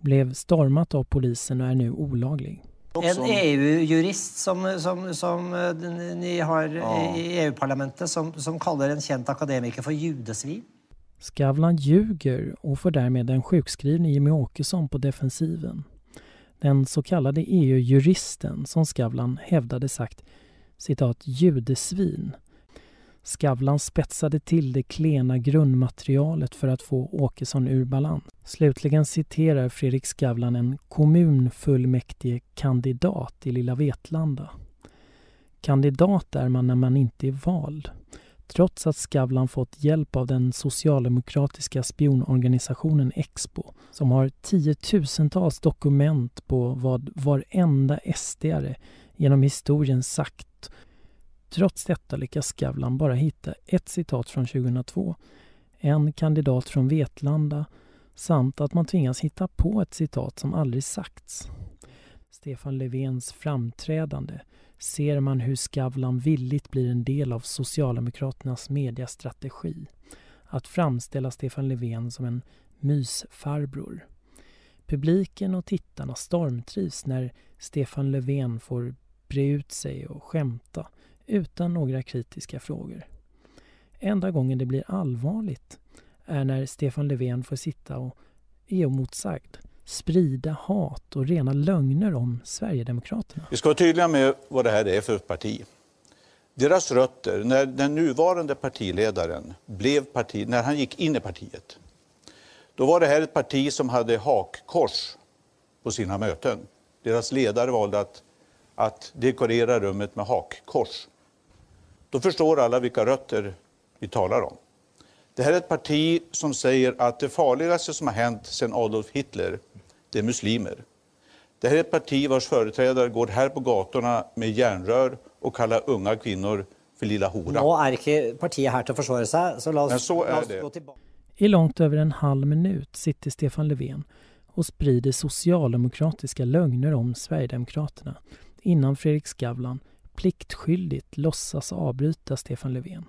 blev stormat av polisen och är nu olaglig. En EU-jurist som, som, som eh, ni har ja. i EU-parlamentet som, som kallar en känd akademiker för judesvin. Skavlan ljuger och får därmed en sjukskrivning Jimmy Åkesson på defensiven. Den så kallade EU-juristen som Skavlan hävdade sagt citat judesvin Skavlan spetsade till det klena grundmaterialet för att få Åkesson ur balans. Slutligen citerar Fredrik Skavlan en kommunfullmäktigekandidat i Lilla Vetlanda. Kandidat är man när man inte är vald. Trots att Skavlan fått hjälp av den socialdemokratiska spionorganisationen Expo som har tiotusentals dokument på vad varenda SDare genom historien sagt Trots detta lyckas Skavlan bara hitta ett citat från 2002, en kandidat från Vetlanda samt att man tvingas hitta på ett citat som aldrig sagts. Stefan Löfvens framträdande ser man hur Skavlan villigt blir en del av Socialdemokraternas mediastrategi. Att framställa Stefan Löfven som en mysfarbror. Publiken och tittarna stormtrivs när Stefan Löfven får bre ut sig och skämta utan några kritiska frågor. Enda gången det blir allvarligt är när Stefan Löfven får sitta och är oemotsagd sprida hat och rena lögner om Sverigedemokraterna. Vi ska vara tydliga med vad det här är för parti. Deras rötter, när den nuvarande partiledaren blev parti, när han gick in i partiet, då var det här ett parti som hade hakkors på sina möten. Deras ledare valde att, att dekorera rummet med hakkors. Då förstår alla vilka rötter vi talar om. Det här är ett parti som säger att det farligaste som har hänt sedan Adolf Hitler, det är muslimer. Det här är ett parti vars företrädare går här på gatorna med järnrör och kallar unga kvinnor för lilla hora. Nu är inte partiet här till att försvara sig, så låt oss, så är det. gå tillbaka. I långt över en halv minut sitter Stefan Löfven och sprider socialdemokratiska lögner om Sverigedemokraterna innan Fredrik Skavlan pliktskyldigt låtsas avbryta Stefan Löfven.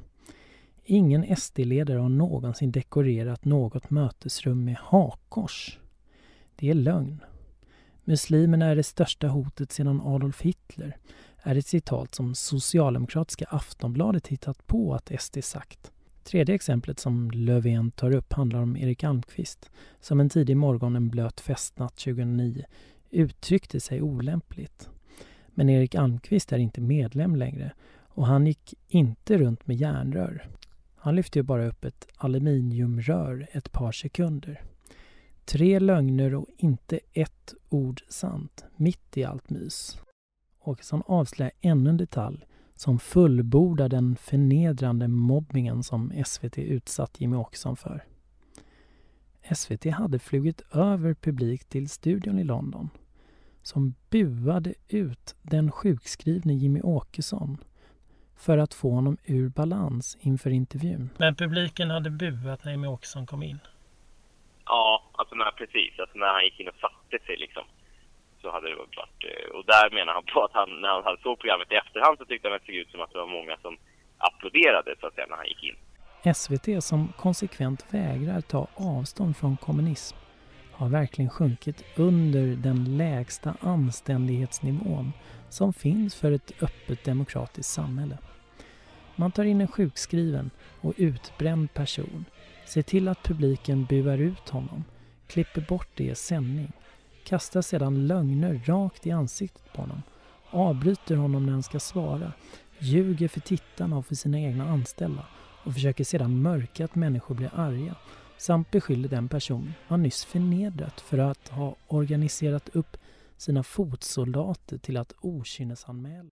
Ingen SD-ledare har någonsin dekorerat något mötesrum med hakkors. Det är lögn. Muslimerna är det största hotet sedan Adolf Hitler är ett citat som socialdemokratiska Aftonbladet hittat på att SD sagt. Tredje exemplet som Löfven tar upp handlar om Erik Almqvist som en tidig morgon en blöt festnatt 2009 uttryckte sig olämpligt. Men Erik Almqvist är inte medlem längre och han gick inte runt med järnrör. Han lyfte ju bara upp ett aluminiumrör ett par sekunder. Tre lögner och inte ett ord sant, mitt i allt mys. Åkesson avslöjar ännu en detalj som fullbordar den förnedrande mobbningen som SVT utsatt Jimmy Åkesson för. SVT hade flugit över publik till studion i London som buade ut den sjukskrivne Jimmy Åkesson för att få honom ur balans inför intervjun. Men publiken hade buat när Jimmy Åkesson kom in? Ja, alltså när, precis. Alltså när han gick in och satte sig liksom. Så hade det varit... Eh, och där menar han på att han, när han såg programmet i efterhand så tyckte han att det såg ut som att det var många som applåderade så att säga när han gick in. SVT som konsekvent vägrar ta avstånd från kommunism har verkligen sjunkit under den lägsta anständighetsnivån som finns för ett öppet demokratiskt samhälle. Man tar in en sjukskriven och utbränd person, ser till att publiken buar ut honom, klipper bort det i sändning, kastar sedan lögner rakt i ansiktet på honom, avbryter honom när han ska svara, ljuger för tittarna och för sina egna anställda. Och försöker sedan mörka att människor blir arga. Samt beskyller den person han nyss förnedrat för att ha organiserat upp sina fotsoldater till att okynnesanmäla.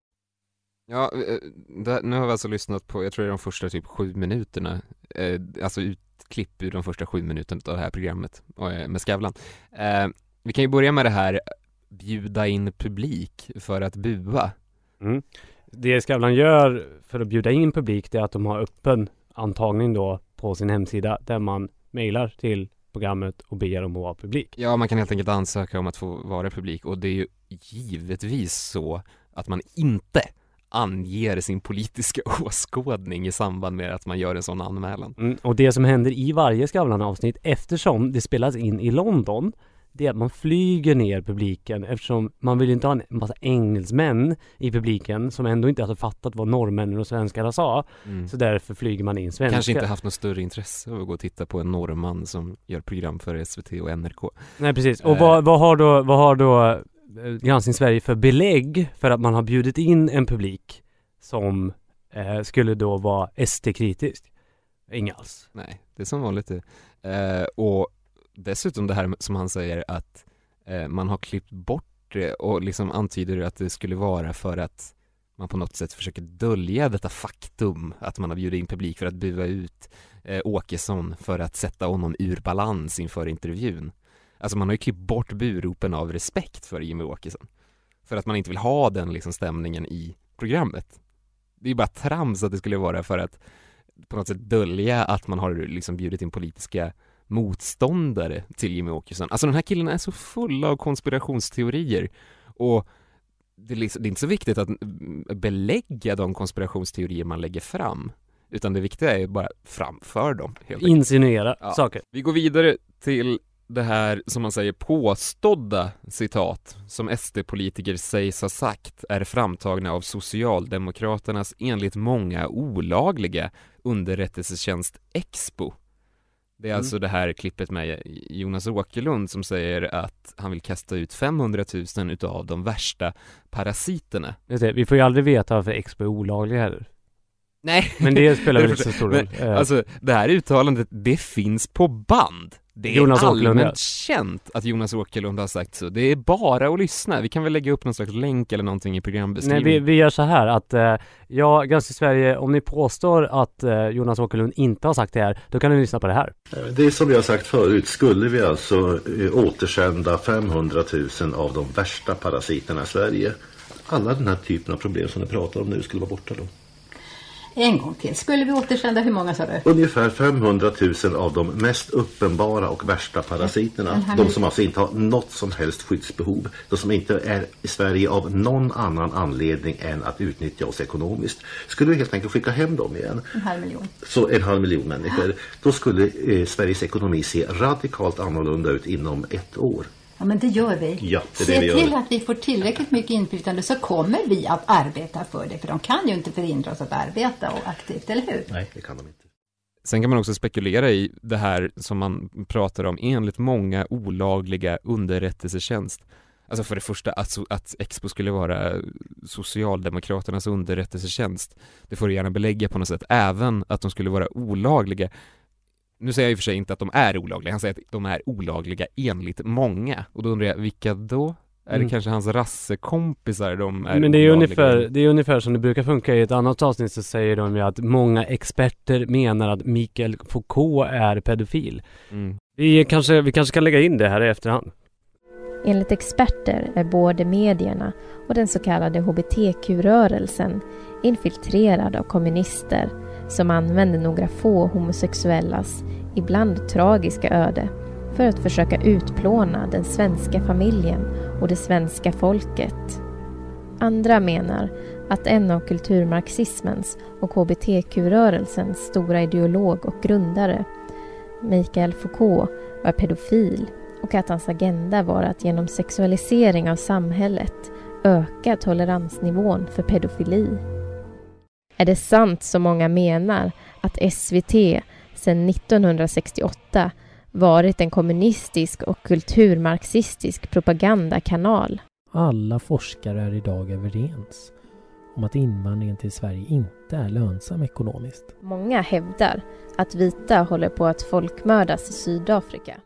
Ja, eh, nu har vi alltså lyssnat på, jag tror det är de första typ sju minuterna, eh, alltså ut, klipp ur de första sju minuterna av det här programmet eh, med Skavlan. Eh, vi kan ju börja med det här bjuda in publik för att bua. Mm. Det Skavlan gör för att bjuda in publik det är att de har öppen antagning då på sin hemsida där man mejlar till programmet och ber om att vara publik. Ja, man kan helt enkelt ansöka om att få vara publik och det är ju givetvis så att man inte anger sin politiska <laughs> åskådning i samband med att man gör en sån anmälan. Mm, och det som händer i varje Skavlan-avsnitt eftersom det spelas in i London det är att man flyger ner publiken eftersom man vill inte ha en massa engelsmän i publiken som ändå inte hade fattat vad norrmännen och svenskarna sa. Mm. Så därför flyger man in svenskar. Kanske inte haft något större intresse av att gå och titta på en norrman som gör program för SVT och NRK. Nej precis. Och vad, vad har då, vad har då eh, Eh, Granskning Sverige för belägg för att man har bjudit in en publik som eh, skulle då vara SD-kritisk? Inga alls. Nej, det är som vanligt det. Eh, och dessutom det här som han säger att eh, man har klippt bort det och liksom antyder att det skulle vara för att man på något sätt försöker dölja detta faktum att man har bjudit in publik för att bua ut eh, Åkesson för att sätta honom ur balans inför intervjun. Alltså man har ju klippt bort buropen av respekt för Jimmy Åkesson. För att man inte vill ha den liksom stämningen i programmet. Det är ju bara trams att det skulle vara för att på något sätt dölja att man har liksom bjudit in politiska motståndare till Jimmy Åkesson. Alltså den här killen är så full av konspirationsteorier och det är, liksom, det är inte så viktigt att belägga de konspirationsteorier man lägger fram utan det viktiga är bara framför dem. Helt Insinuera ja. saker. Vi går vidare till det här som man säger påstådda citat som SD-politiker sägs ha sagt är framtagna av Socialdemokraternas enligt många olagliga underrättelsetjänst Expo det är mm. alltså det här klippet med Jonas Åkerlund som säger att han vill kasta ut 500 000 utav de värsta parasiterna. Det, vi får ju aldrig veta varför Expo är olaglig heller. Nej. Men det spelar väl inte så <laughs> stor roll. Men, alltså det här uttalandet, det finns på band. Det är Jonas allmänt Åkerlund, känt att Jonas Åkerlund har sagt så. Det är bara att lyssna. Vi kan väl lägga upp någon slags länk eller någonting i programbeskrivningen. Nej, vi, vi gör så här att eh, ja, Granskning Sverige, om ni påstår att eh, Jonas Åkerlund inte har sagt det här, då kan ni lyssna på det här. Eh, det är som jag sagt förut, skulle vi alltså eh, återsända 500 000 av de värsta parasiterna i Sverige, alla den här typen av problem som ni pratar om nu skulle vara borta då. En gång till. Skulle vi återsända hur många sa du? Ungefär 500 000 av de mest uppenbara och värsta parasiterna. De som alltså inte har något som helst skyddsbehov. De som inte är i Sverige av någon annan anledning än att utnyttja oss ekonomiskt. Skulle vi helt enkelt skicka hem dem igen. En halv miljon. Så en halv miljon människor. Då skulle eh, Sveriges ekonomi se radikalt annorlunda ut inom ett år. Ja, men det gör vi. Ja, det Se det vi till att vi får tillräckligt mycket inflytande så kommer vi att arbeta för det. För de kan ju inte förhindra oss att arbeta och aktivt, eller hur? Nej, det kan de inte. Sen kan man också spekulera i det här som man pratar om enligt många olagliga underrättelsetjänst. Alltså för det första att, att Expo skulle vara Socialdemokraternas underrättelsetjänst. Det får du gärna belägga på något sätt. Även att de skulle vara olagliga nu säger jag i och för sig inte att de är olagliga, han säger att de är olagliga enligt många. Och då undrar jag, vilka då? Är mm. det kanske hans rassekompisar de är Men det är ungefär, det är ungefär som det brukar funka i ett annat avsnitt så säger de ju att många experter menar att Mikael Foucault är pedofil. Mm. Vi, kanske, vi kanske kan lägga in det här i efterhand. Enligt experter är både medierna och den så kallade hbtq-rörelsen infiltrerad av kommunister som använder några få homosexuellas ibland tragiska öde för att försöka utplåna den svenska familjen och det svenska folket. Andra menar att en av kulturmarxismens och hbtq-rörelsens stora ideolog och grundare, Michael Foucault, var pedofil och att hans agenda var att genom sexualisering av samhället öka toleransnivån för pedofili. Är det sant som många menar att SVT sedan 1968 varit en kommunistisk och kulturmarxistisk propagandakanal? Alla forskare är idag överens om att invandringen till Sverige inte är lönsam ekonomiskt. Många hävdar att vita håller på att folkmördas i Sydafrika.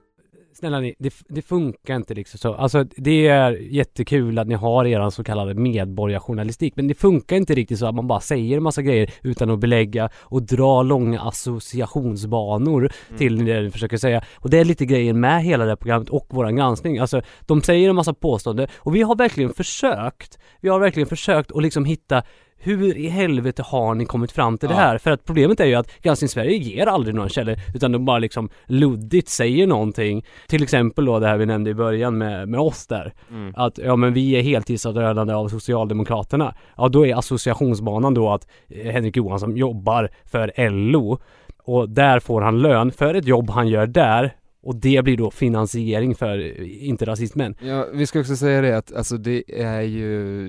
Snälla ni, det, det funkar inte liksom så. Alltså det är jättekul att ni har eran så kallade medborgarjournalistik, men det funkar inte riktigt så att man bara säger en massa grejer utan att belägga och dra långa associationsbanor Mm. till det ni försöker säga. Och det är lite grejen med hela det här programmet och våran granskning. Alltså de säger en massa påståenden och vi har verkligen försökt, vi har verkligen försökt att liksom hitta hur i helvete har ni kommit fram till det Ja. här? För att problemet är ju att Granskning Sverige ger aldrig några källor utan de bara liksom luddigt säger någonting. Till exempel då det här vi nämnde i början med, med oss där. Mm. Att ja men vi är heltidsavlönade av Socialdemokraterna. Ja då är associationsbanan då att eh, Henrik Johansson jobbar för LO och där får han lön för ett jobb han gör där och det blir då finansiering för inte rasismen. Ja, vi ska också säga det att alltså det är ju,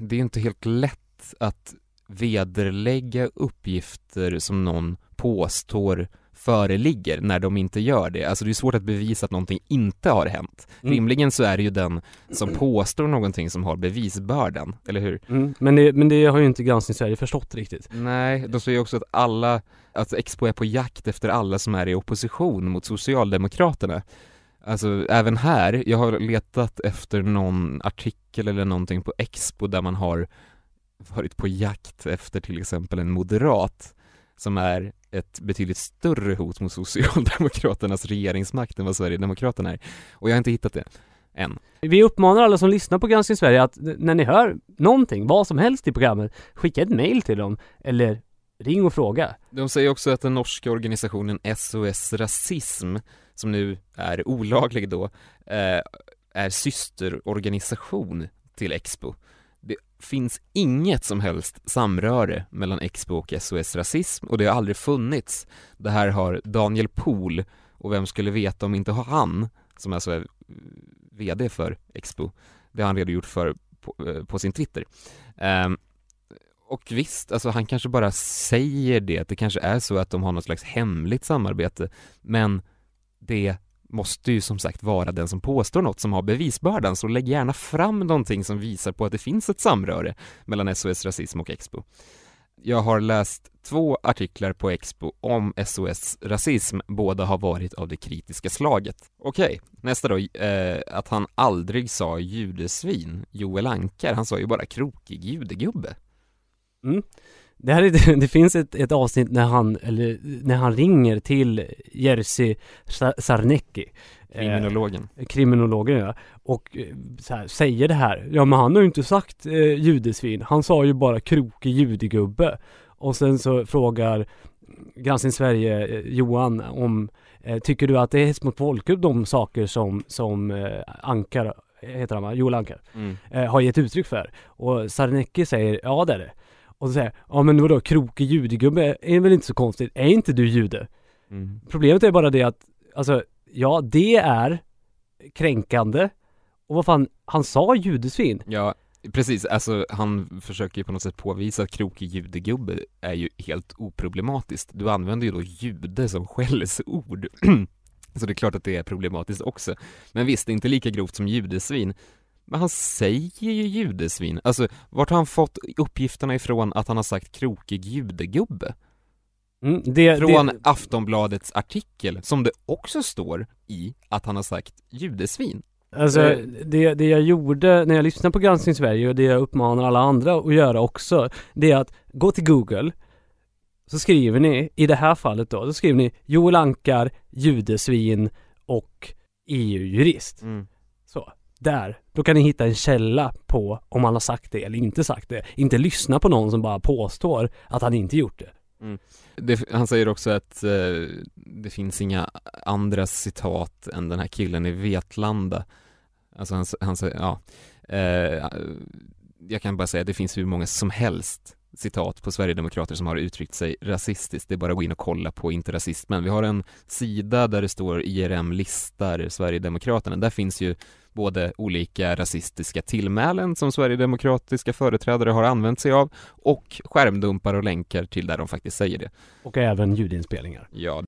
det är inte helt lätt att vederlägga uppgifter som någon påstår föreligger när de inte gör det. Alltså det är svårt att bevisa att någonting inte har hänt. Mm. Rimligen så är det ju den som påstår någonting som har bevisbördan, eller hur? Mm. Men, det, men det har ju inte Granskning Sverige förstått riktigt. Nej, de säger också att alla, att Expo är på jakt efter alla som är i opposition mot Socialdemokraterna. Alltså även här, jag har letat efter någon artikel eller någonting på Expo där man har varit på jakt efter till exempel en moderat som är ett betydligt större hot mot Socialdemokraternas regeringsmakt än vad Sverigedemokraterna är. Och jag har inte hittat det, än. Vi uppmanar alla som lyssnar på Granskning Sverige att när ni hör någonting, vad som helst i programmet, skicka ett mail till dem eller ring och fråga. De säger också att den norska organisationen SOS Rasism, som nu är olaglig då, eh, är systerorganisation till Expo. Finns inget som helst samröre mellan Expo och SOS Rasism och det har aldrig funnits. Det här har Daniel Pohl, och vem skulle veta om inte han, som alltså är eh, VD för Expo, det har han redogjort för på, eh, på sin Twitter. Um, och visst, alltså han kanske bara säger det, det kanske är så att de har något slags hemligt samarbete, men det måste ju som sagt vara den som påstår något som har bevisbördan, så lägg gärna fram någonting som visar på att det finns ett samröre mellan SOS Rasism och Expo. Jag har läst två artiklar på Expo om SOS Rasism, båda har varit av det kritiska slaget. Okej, nästa då, eh, att han aldrig sa judesvin, Joel Ankar, han sa ju bara krokig judegubbe. Mm. Det, här är, <laughs> det finns ett, ett avsnitt när han, eller när han ringer till Jerzy Sa- Sarnecki eh, Kriminologen. kriminologen ja, och eh, här, säger det här. Ja men han har ju inte sagt eh, judesvin, han sa ju bara krokig judegubbe. Och sen så frågar Granskning Sverige eh, Johan om eh, Tycker du att det är hets mot folkgrupp de saker som, som eh, Ankar, heter han va? Joel Ankar, Mm. eh, har gett uttryck för? Och Sarnecki säger ja det är det. Och så säger ja men vadå krokig judegubbe är väl inte så konstigt? Är inte du jude? Mm. Problemet är bara det att, alltså, ja det är kränkande och vad fan, han sa judesvin. Ja, precis, alltså han försöker ju på något sätt påvisa att krokig judegubbe är ju helt oproblematiskt. Du använder ju då jude som skällsord. <clears throat> Så det är klart att det är problematiskt också. Men visst, det är inte lika grovt som judesvin. Men han säger ju judesvin. Alltså, vart har han fått uppgifterna ifrån att han har sagt krokig judegubbe? Mm, det, Från det, Aftonbladets artikel, som det också står i att han har sagt judesvin. alltså, Eh. det, det jag gjorde när jag lyssnade på Granskning Sverige och det jag uppmanar alla andra att göra också, det är att gå till Google så skriver ni, i det här fallet då, så skriver ni Joel Ankar, judesvin och EU-jurist. Mm. Så, där. Då kan ni hitta en källa på om han har sagt det eller inte sagt det. Inte lyssna på någon som bara påstår att han inte gjort det. Mm. Det, han säger också att eh, det finns inga andra citat än den här killen i Vetlanda. Alltså han, han säger, ja. Eh, jag kan bara säga att det finns hur många som helst citat på Sverigedemokrater som har uttryckt sig rasistiskt. Det är bara att gå in och kolla på Inte rasismen. Vi har en sida där det står IRM listar Sverigedemokraterna. Där finns ju både olika rasistiska tillmälen som sverigedemokratiska företrädare har använt sig av och skärmdumpar och länkar till där de faktiskt säger det. Och även ljudinspelningar. Ja,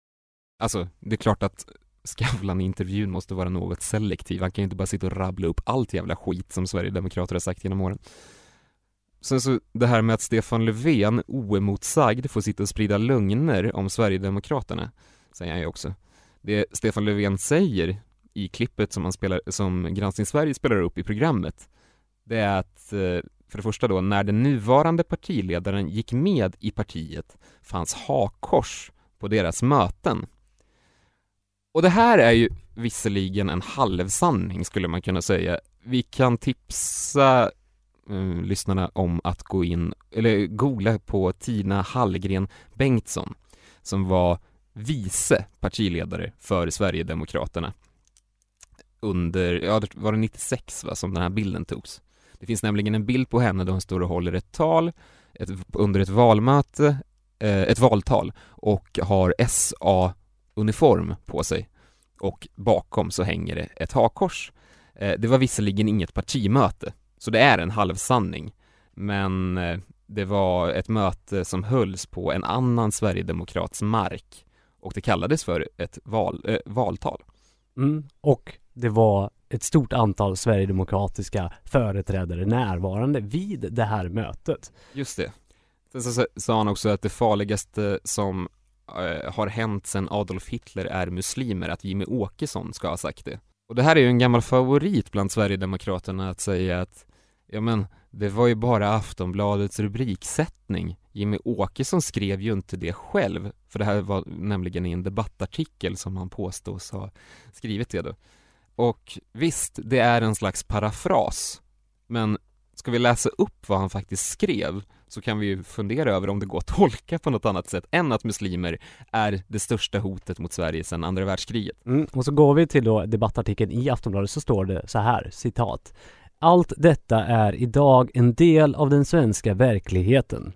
alltså det är klart att Skavlan-intervjun måste vara något selektiv. Han kan ju inte bara sitta och rabbla upp allt jävla skit som Sverigedemokrater har sagt genom åren. Sen så det här med att Stefan Löfven oemotsagd får sitta och sprida lögner om Sverigedemokraterna, säger han ju också. Det Stefan Löfven säger i klippet som, man spelar, som Granskning Sverige spelar upp i programmet, det är att eh, för det första då, när den nuvarande partiledaren gick med i partiet fanns hakkors på deras möten. Och det här är ju visserligen en halvsanning skulle man kunna säga. Vi kan tipsa eh, lyssnarna om att gå in, eller googla på Tina Hallgren Bengtsson som var vice partiledare för Sverigedemokraterna under, ja det var det 96 va, som den här bilden togs. Det finns nämligen en bild på henne då hon står och håller ett tal ett, under ett valmöte, eh, ett valtal och har SA-uniform på sig och bakom så hänger det ett hakkors. Eh, det var visserligen inget partimöte, så det är en halvsanning, men eh, det var ett möte som hölls på en annan sverigedemokrats mark och det kallades för ett val, eh, valtal. Mm. Och det var ett stort antal sverigedemokratiska företrädare närvarande vid det här mötet. Just det. Sen så sa han också att det farligaste som eh, har hänt sedan Adolf Hitler är muslimer, att Jimmy Åkesson ska ha sagt det. Och det här är ju en gammal favorit bland Sverigedemokraterna att säga att ja men, det var ju bara Aftonbladets rubriksättning. Jimmy Åkesson skrev ju inte det själv, för det här var nämligen i en debattartikel som han påstås ha skrivit det då. Och visst, det är en slags parafras, men ska vi läsa upp vad han faktiskt skrev så kan vi ju fundera över om det går att tolka på något annat sätt än att muslimer är det största hotet mot Sverige sedan andra världskriget. Mm, och så går vi till då debattartikeln i Aftonbladet så står det så här, citat. Allt detta är idag en del av den svenska verkligheten.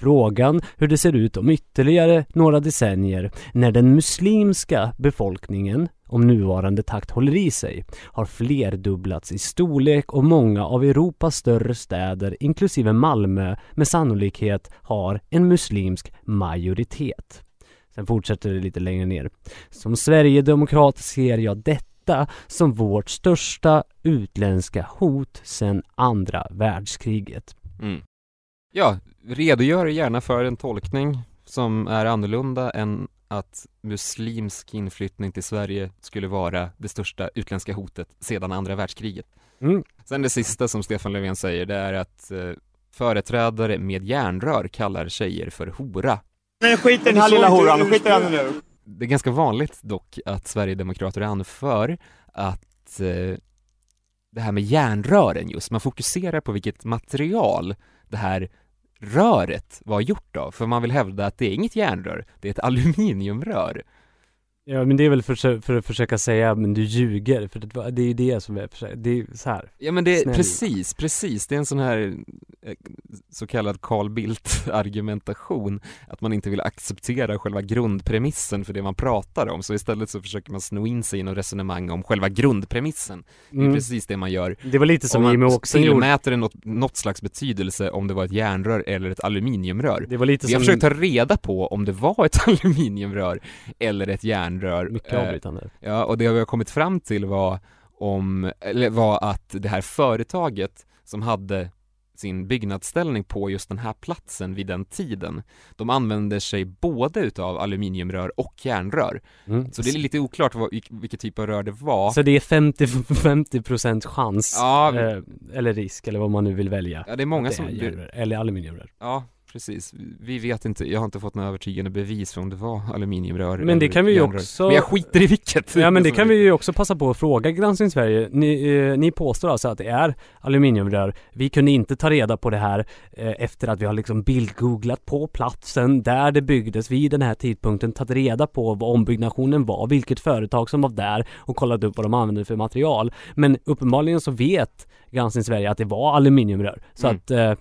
Frågan hur det ser ut om ytterligare några decennier när den muslimska befolkningen, om nuvarande takt håller i sig, har flerdubblats i storlek och många av Europas större städer, inklusive Malmö, med sannolikhet har en muslimsk majoritet. Sen fortsätter det lite längre ner. Som Sverigedemokrat ser jag detta som vårt största utländska hot sedan andra världskriget. Mm. Ja, redogör gärna för en tolkning som är annorlunda än att muslimsk inflyttning till Sverige skulle vara det största utländska hotet sedan andra världskriget. Mm. Sen det sista som Stefan Löfven säger, det är att eh, företrädare med järnrör kallar tjejer för hora. Men skit i den här lilla horan, skit i henne nu. Det är ganska vanligt dock att Sverigedemokrater anför att eh, det här med järnrören just, man fokuserar på vilket material det här röret var gjort av, för man vill hävda att det är inget järnrör, det är ett aluminiumrör. Ja men det är väl för, för att försöka säga, men du ljuger, för det, det är ju det som är, det är så här. Ja men det är Snäll. precis, precis, det är en sån här eh, så kallad Carl Bildt argumentation, att man inte vill acceptera själva grundpremissen för det man pratar om, så istället så försöker man sno in sig i något resonemang om själva grundpremissen. Det är Mm. precis det man gör. Det var lite som Jimmie Åkesson gjorde. tillmäter det något, något slags betydelse om det var ett järnrör eller ett aluminiumrör. Det var lite Vi har som- försökt ta reda på om det var ett <laughs> aluminiumrör eller ett järnrör. Mycket Eh, avbrytande. Ja, och det vi har kommit fram till var om, eller var att det här företaget som hade sin byggnadsställning på just den här platsen vid den tiden, de använder sig både utav aluminiumrör och järnrör. Mm. Så det är lite oklart vad, vilk- vilken typ av rör det var. Så det är 50, 50% <laughs> chans, Ja. eh, eller risk, eller vad man nu vill välja. Ja, det är många att som- järnrör, eller aluminiumrör. Ja, precis. Vi vet inte, jag har inte fått några övertygande bevis för om det var aluminiumrör Men det kan vi ju också Men jag skiter i vilket. Ja men det <laughs> kan vi ju också passa på att fråga Granskning Sverige. Ni, eh, ni påstår alltså att det är aluminiumrör. Vi kunde inte ta reda på det här eh, efter att vi har liksom bildgooglat på platsen där det byggdes vid den här tidpunkten, tagit reda på vad ombyggnationen var, vilket företag som var där och kollat upp vad de använde för material. Men uppenbarligen så vet Granskning Sverige att det var aluminiumrör. Så Mm. att eh,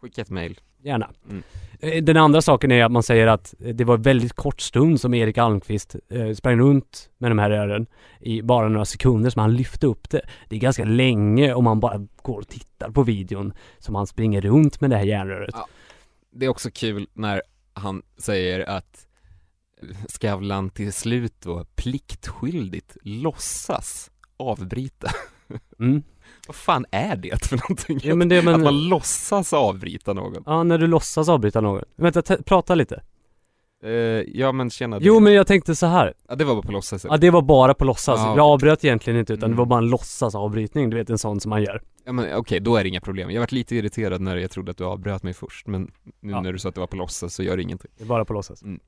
Skicka ett mail. Gärna. Mm. Eh, Den andra saken är att man säger att eh, det var väldigt kort stund som Erik Almqvist eh, sprang runt med de här rören i bara några sekunder som han lyfte upp det. Det är ganska länge om man bara går och tittar på videon som han springer runt med det här järnröret. Ja. Det är också kul när han säger att Skavlan till slut då pliktskyldigt låtsas avbryta. Mm. Vad fan är det för någonting? Ja, men det- men- Att man låtsas avbryta någon. Ja, när du låtsas avbryta någon. Vänta, t- prata lite. Eh, ja men tjena Jo men jag tänkte så här. Ja det var bara på låtsas Ja det var bara på låtsas. Ja. Jag avbröt egentligen inte utan Mm. det var bara en låtsasavbrytning, du vet en sån som man gör. Ja men okej, då är det inga problem. Jag varit lite irriterad när jag trodde att du avbröt mig först, men nu Ja. när du sa att det var på låtsas så gör det ingenting. Det är bara på låtsas. Mm.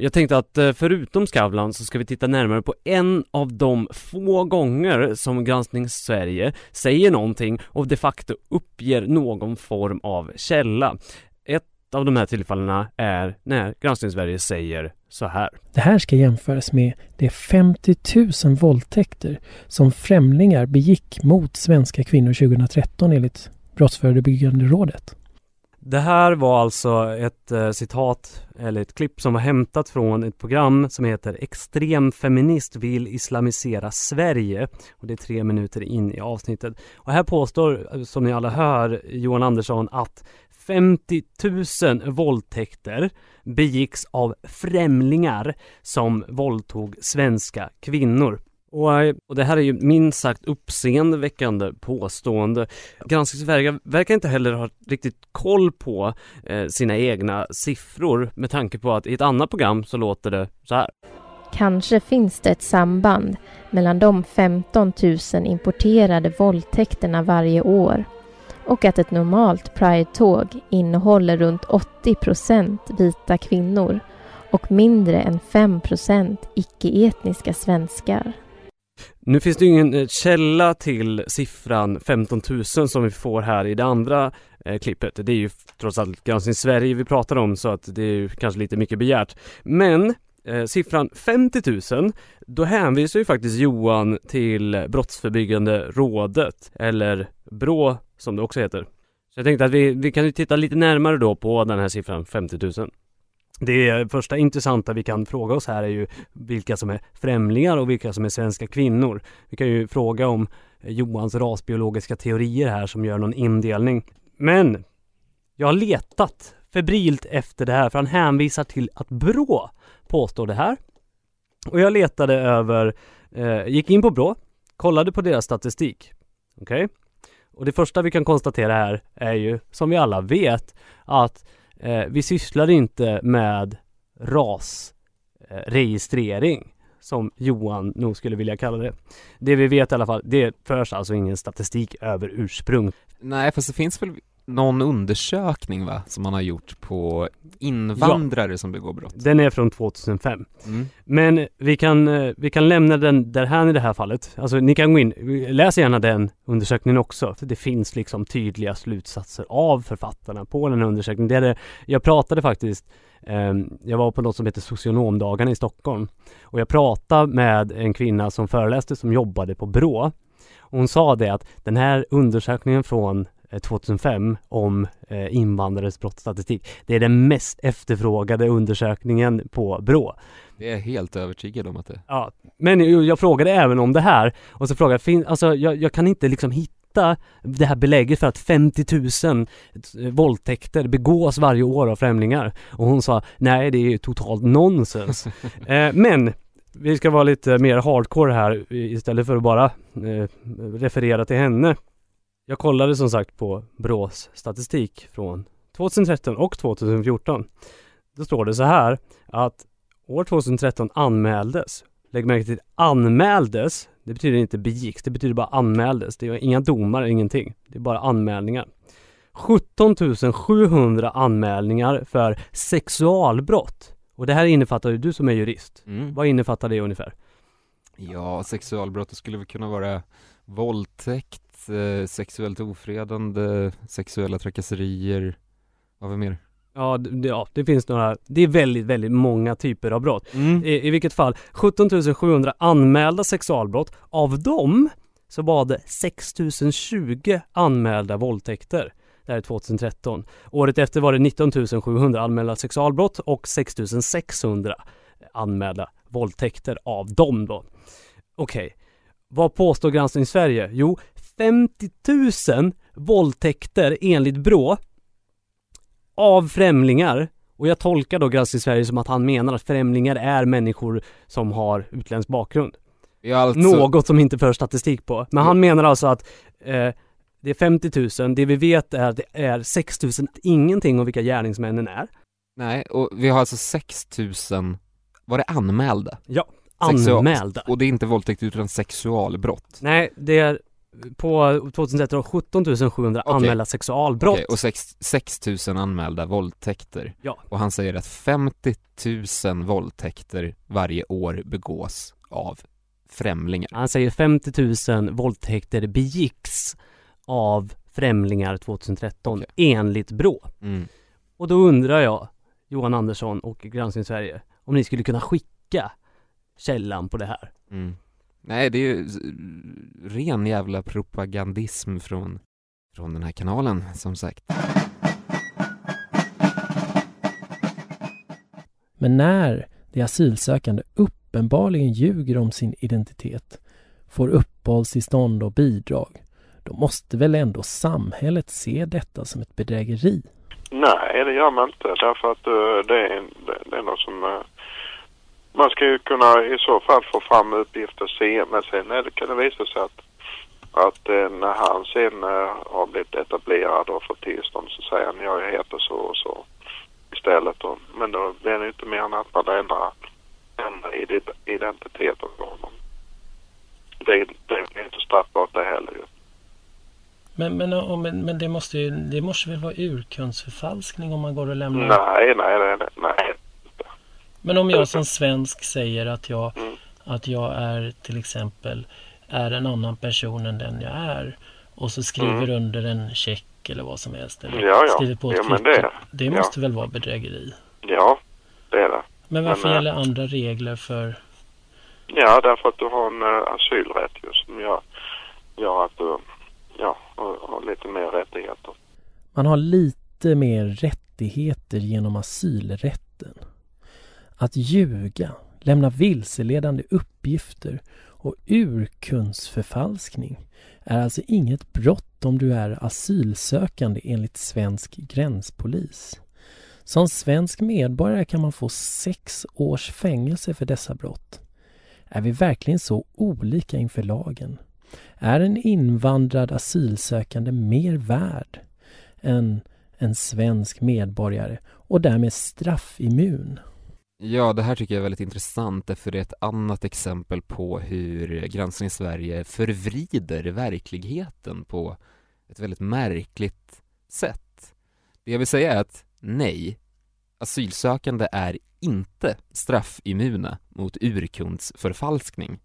Jag tänkte att eh, förutom Skavlan så ska vi titta närmare på en av de få gånger som Granskning Sverige säger någonting och de facto uppger någon form av källa. Ett av de här tillfällena är när Granskning Sverige säger så här. Det här ska jämföras med de 50 000 våldtäkter som främlingar begick mot svenska kvinnor 2013 enligt Brottsförebyggande rådet. Det här var alltså ett eh, citat eller ett klipp som var hämtat från ett program som heter Extrem feminist vill islamisera Sverige. Och det är tre minuter in i avsnittet. Och här påstår, eh, som ni alla hör, Johan Andersson att 50 000 våldtäkter begicks av främlingar som våldtog svenska kvinnor. Och, eh, och det här är ju minst sagt uppseendeväckande påstående. Granskningsverket verkar inte heller ha riktigt koll på eh, sina egna siffror med tanke på att i ett annat program så låter det så här. Kanske finns det ett samband mellan de 15 000 importerade våldtäkterna varje år och att ett normalt Pride-tåg innehåller runt 80 procent vita kvinnor och mindre än 5 icke-etniska svenskar. Nu finns det ju ingen eh, källa till siffran 15 000 som vi får här i det andra eh, klippet. Det är ju trots allt Granskning Sverige vi pratar om så att det är ju kanske lite mycket begärt. Men eh, siffran 50 000, då hänvisar ju faktiskt Johan till Brottsförebyggande rådet eller BRÅ som det också heter. Så jag tänkte att vi, vi kan ju titta lite närmare då på den här siffran 50 000. Det första intressanta vi kan fråga oss här är ju vilka som är främlingar och vilka som är svenska kvinnor. Vi kan ju fråga om Johans rasbiologiska teorier här som gör någon indelning. Men jag har letat febrilt efter det här för han hänvisar till att Brå påstår det här. Och jag letade över, eh, gick in på Brå, kollade på deras statistik. Okej? Och det första vi kan konstatera här är ju, som vi alla vet, att eh, vi sysslar inte med rasregistrering eh, som Johan nog skulle vilja kalla det. Det vi vet i alla fall, det förs alltså ingen statistik över ursprung. Nej fast det finns väl någon undersökning va, som man har gjort på invandrare som begår brott? Den är från 2005. Mm. Men vi kan, eh, vi kan lämna den därhän i det här fallet. Alltså ni kan gå in, läs gärna den undersökningen också. Det finns liksom tydliga slutsatser av författarna på den här undersökningen. Det är det, jag pratade faktiskt, eh, jag var på något som heter socionomdagarna i Stockholm. Och jag pratade med en kvinna som föreläste som jobbade på BRÅ. Hon sa det att den här undersökningen från 2005 om eh, invandrares brottsstatistik. Det är den mest efterfrågade undersökningen på BRÅ. Det är helt övertygad om att det Ja, men jag frågade även om det här och så frågade jag, alltså jag, jag kan inte liksom hitta det här belägget för att 50 000 våldtäkter begås varje år av främlingar. Och hon sa, nej det är ju totalt nonsens. <laughs> eh, men vi ska vara lite mer hardcore här istället för att bara eh, referera till henne. Jag kollade som sagt på BRÅs statistik från 2013 och 2014. Då står det så här att år 2013 anmäldes, lägg märke till anmäldes, det betyder inte begicks, det betyder bara anmäldes. Det är inga domar, ingenting. Det är bara anmälningar. 17 700 anmälningar för sexualbrott. Och det här innefattar ju du som är jurist. Mm. Vad innefattar det ungefär? Ja, sexualbrott, det skulle väl kunna vara våldtäkt, eh, sexuellt ofredande, sexuella trakasserier, vad var mer? Ja det, ja, det finns några, det är väldigt, väldigt många typer av brott. Mm. I, I vilket fall, 17 700 anmälda sexualbrott. Av dem så var det 6 020 anmälda våldtäkter. Det här är 2013. Året efter var det 19 700 anmälda sexualbrott och 6 600 anmälda våldtäkter av dem då. Okej, vad påstår Granskning Sverige? Jo, 50 000 våldtäkter enligt Brå av främlingar och jag tolkar då Granskning Sverige som att han menar att främlingar är människor som har utländsk bakgrund. Alltså, Något som inte för statistik på. Men han menar alltså att eh, Det är 50 000. Det vi vet är att det är 6 000 ingenting om vilka gärningsmännen är. Nej, och vi har alltså 6000, var det anmälda? Ja, Sexual- anmälda. Och det är inte våldtäkt utan sexualbrott. Nej, det är på 2013 17 700 Okej. anmälda sexualbrott. Okej, och sex, 6000 anmälda våldtäkter. Ja. Och han säger att 50 000 våldtäkter varje år begås av främlingar. Han säger 50 000 våldtäkter begicks av främlingar 2013 enligt Brå. Mm. Och då undrar jag, Johan Andersson och Granskning Sverige, om ni skulle kunna skicka källan på det här? Mm. Nej, det är ju ren jävla propagandism från, från den här kanalen, som sagt. Men när de asylsökande uppenbarligen ljuger om sin identitet, får uppehållstillstånd och bidrag, då måste väl ändå samhället se detta som ett bedrägeri? Nej, det gör man inte därför att eh, det är, det, det är något som eh, man ska ju kunna i så fall få fram uppgifter se, men sen är det, kan det visa sig att, att eh, när han sen eh, har blivit etablerad och fått tillstånd så säger han jag heter så och så istället. Och, men då blir det inte mer än att man ändrar, ändrar ide- identiteten på honom. Det, det är inte straffbart det heller ju. Men, men, men, men det, måste ju, det måste väl vara urkundsförfalskning om man går och lämnar... Nej, nej, nej, nej, nej. Men om jag som svensk säger att jag, att jag är till exempel är en annan person än den jag är och så skriver Mm. under en check eller vad som helst eller Ja, ja. skriver på ett Ja, det- Det, ja. måste väl vara bedrägeri? Ja, det är det. Men varför Men, eh, gäller andra regler för... Ja, därför att du har en uh, asylrätt just som gör, gör att du ja, har, lite mer rättigheter. Man har lite mer rättigheter genom asylrätten. Att ljuga, lämna vilseledande uppgifter och urkundsförfalskning är alltså inget brott om du är asylsökande enligt svensk gränspolis. Som svensk medborgare kan man få sex års fängelse för dessa brott. Är vi verkligen så olika inför lagen? Är en invandrad asylsökande mer värd än en svensk medborgare och därmed straffimmun? Ja, det här tycker jag är väldigt intressant därför det är ett annat exempel på hur Granskning Sverige förvrider verkligheten på ett väldigt märkligt sätt. Det jag vill säga är att nej, asylsökande är inte straffimmuna mot urkundsförfalskning.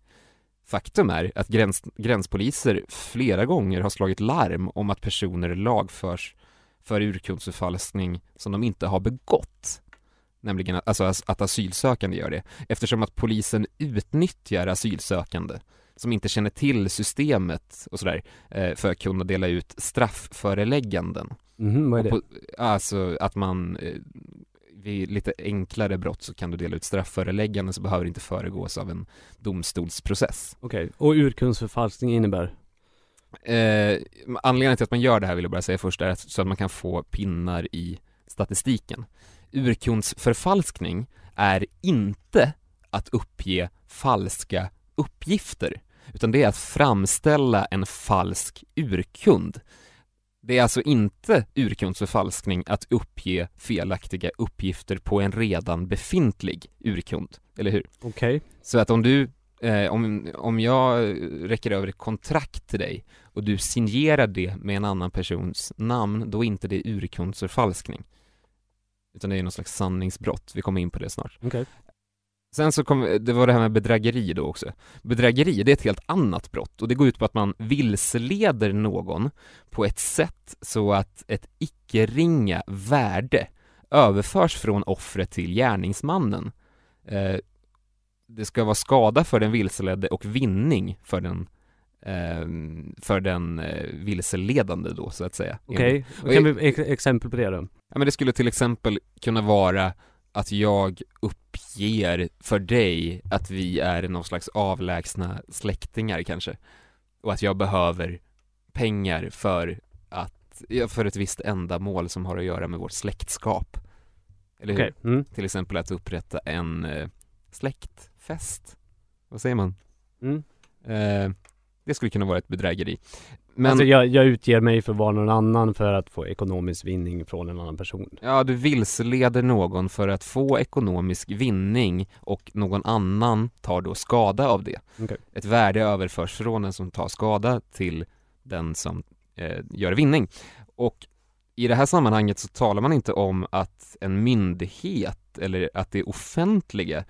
Faktum är att gräns, gränspoliser flera gånger har slagit larm om att personer lagförs för urkundsförfalskning som de inte har begått nämligen att, alltså att asylsökande gör det, eftersom att polisen utnyttjar asylsökande som inte känner till systemet och sådär eh, för att kunna dela ut straffförelägganden. Mhm, vad är det? På, alltså att man eh, vid lite enklare brott så kan du dela ut straffförelägganden så behöver det inte föregås av en domstolsprocess. Okej, och urkundsförfalskning innebär? Eh, anledningen till att man gör det här vill jag bara säga först är att, så att man kan få pinnar i statistiken. Urkundsförfalskning är inte att uppge falska uppgifter, utan det är att framställa en falsk urkund. Det är alltså inte urkundsförfalskning att uppge felaktiga uppgifter på en redan befintlig urkund, eller hur? Okej. Så att om du, eh, om, om jag räcker över ett kontrakt till dig och du signerar det med en annan persons namn, då är inte det urkundsförfalskning. Utan det är någon slags sanningsbrott, vi kommer in på det snart. Okej. Sen så kom, det var det här med bedrägeri då också. Bedrägeri, det är ett helt annat brott och det går ut på att man vilseleder någon på ett sätt så att ett icke-ringa värde överförs från offret till gärningsmannen. Eh, det ska vara skada för den vilseledde och vinning för den för den eh, vilseledande då så att säga. Okej, Och- kan vi ex- exempel på det då? Ja men det skulle till exempel kunna vara att jag uppger för dig att vi är någon slags avlägsna släktingar kanske och att jag behöver pengar för att, för ett visst ändamål som har att göra med vårt släktskap. Eller hur? Okej, mm. Till exempel att upprätta en eh, släktfest. Vad säger man? Mm. Eh, det skulle kunna vara ett bedrägeri. Men, Alltså jag, jag utger mig för att vara någon annan för att få ekonomisk vinning från en annan person. ja, du vilseleder någon för att få ekonomisk vinning och någon annan tar då skada av det. Okej. Ett värde överförs från den som tar skada till den som eh, gör vinning. Och i det här sammanhanget så talar man inte om att en myndighet eller att det offentliga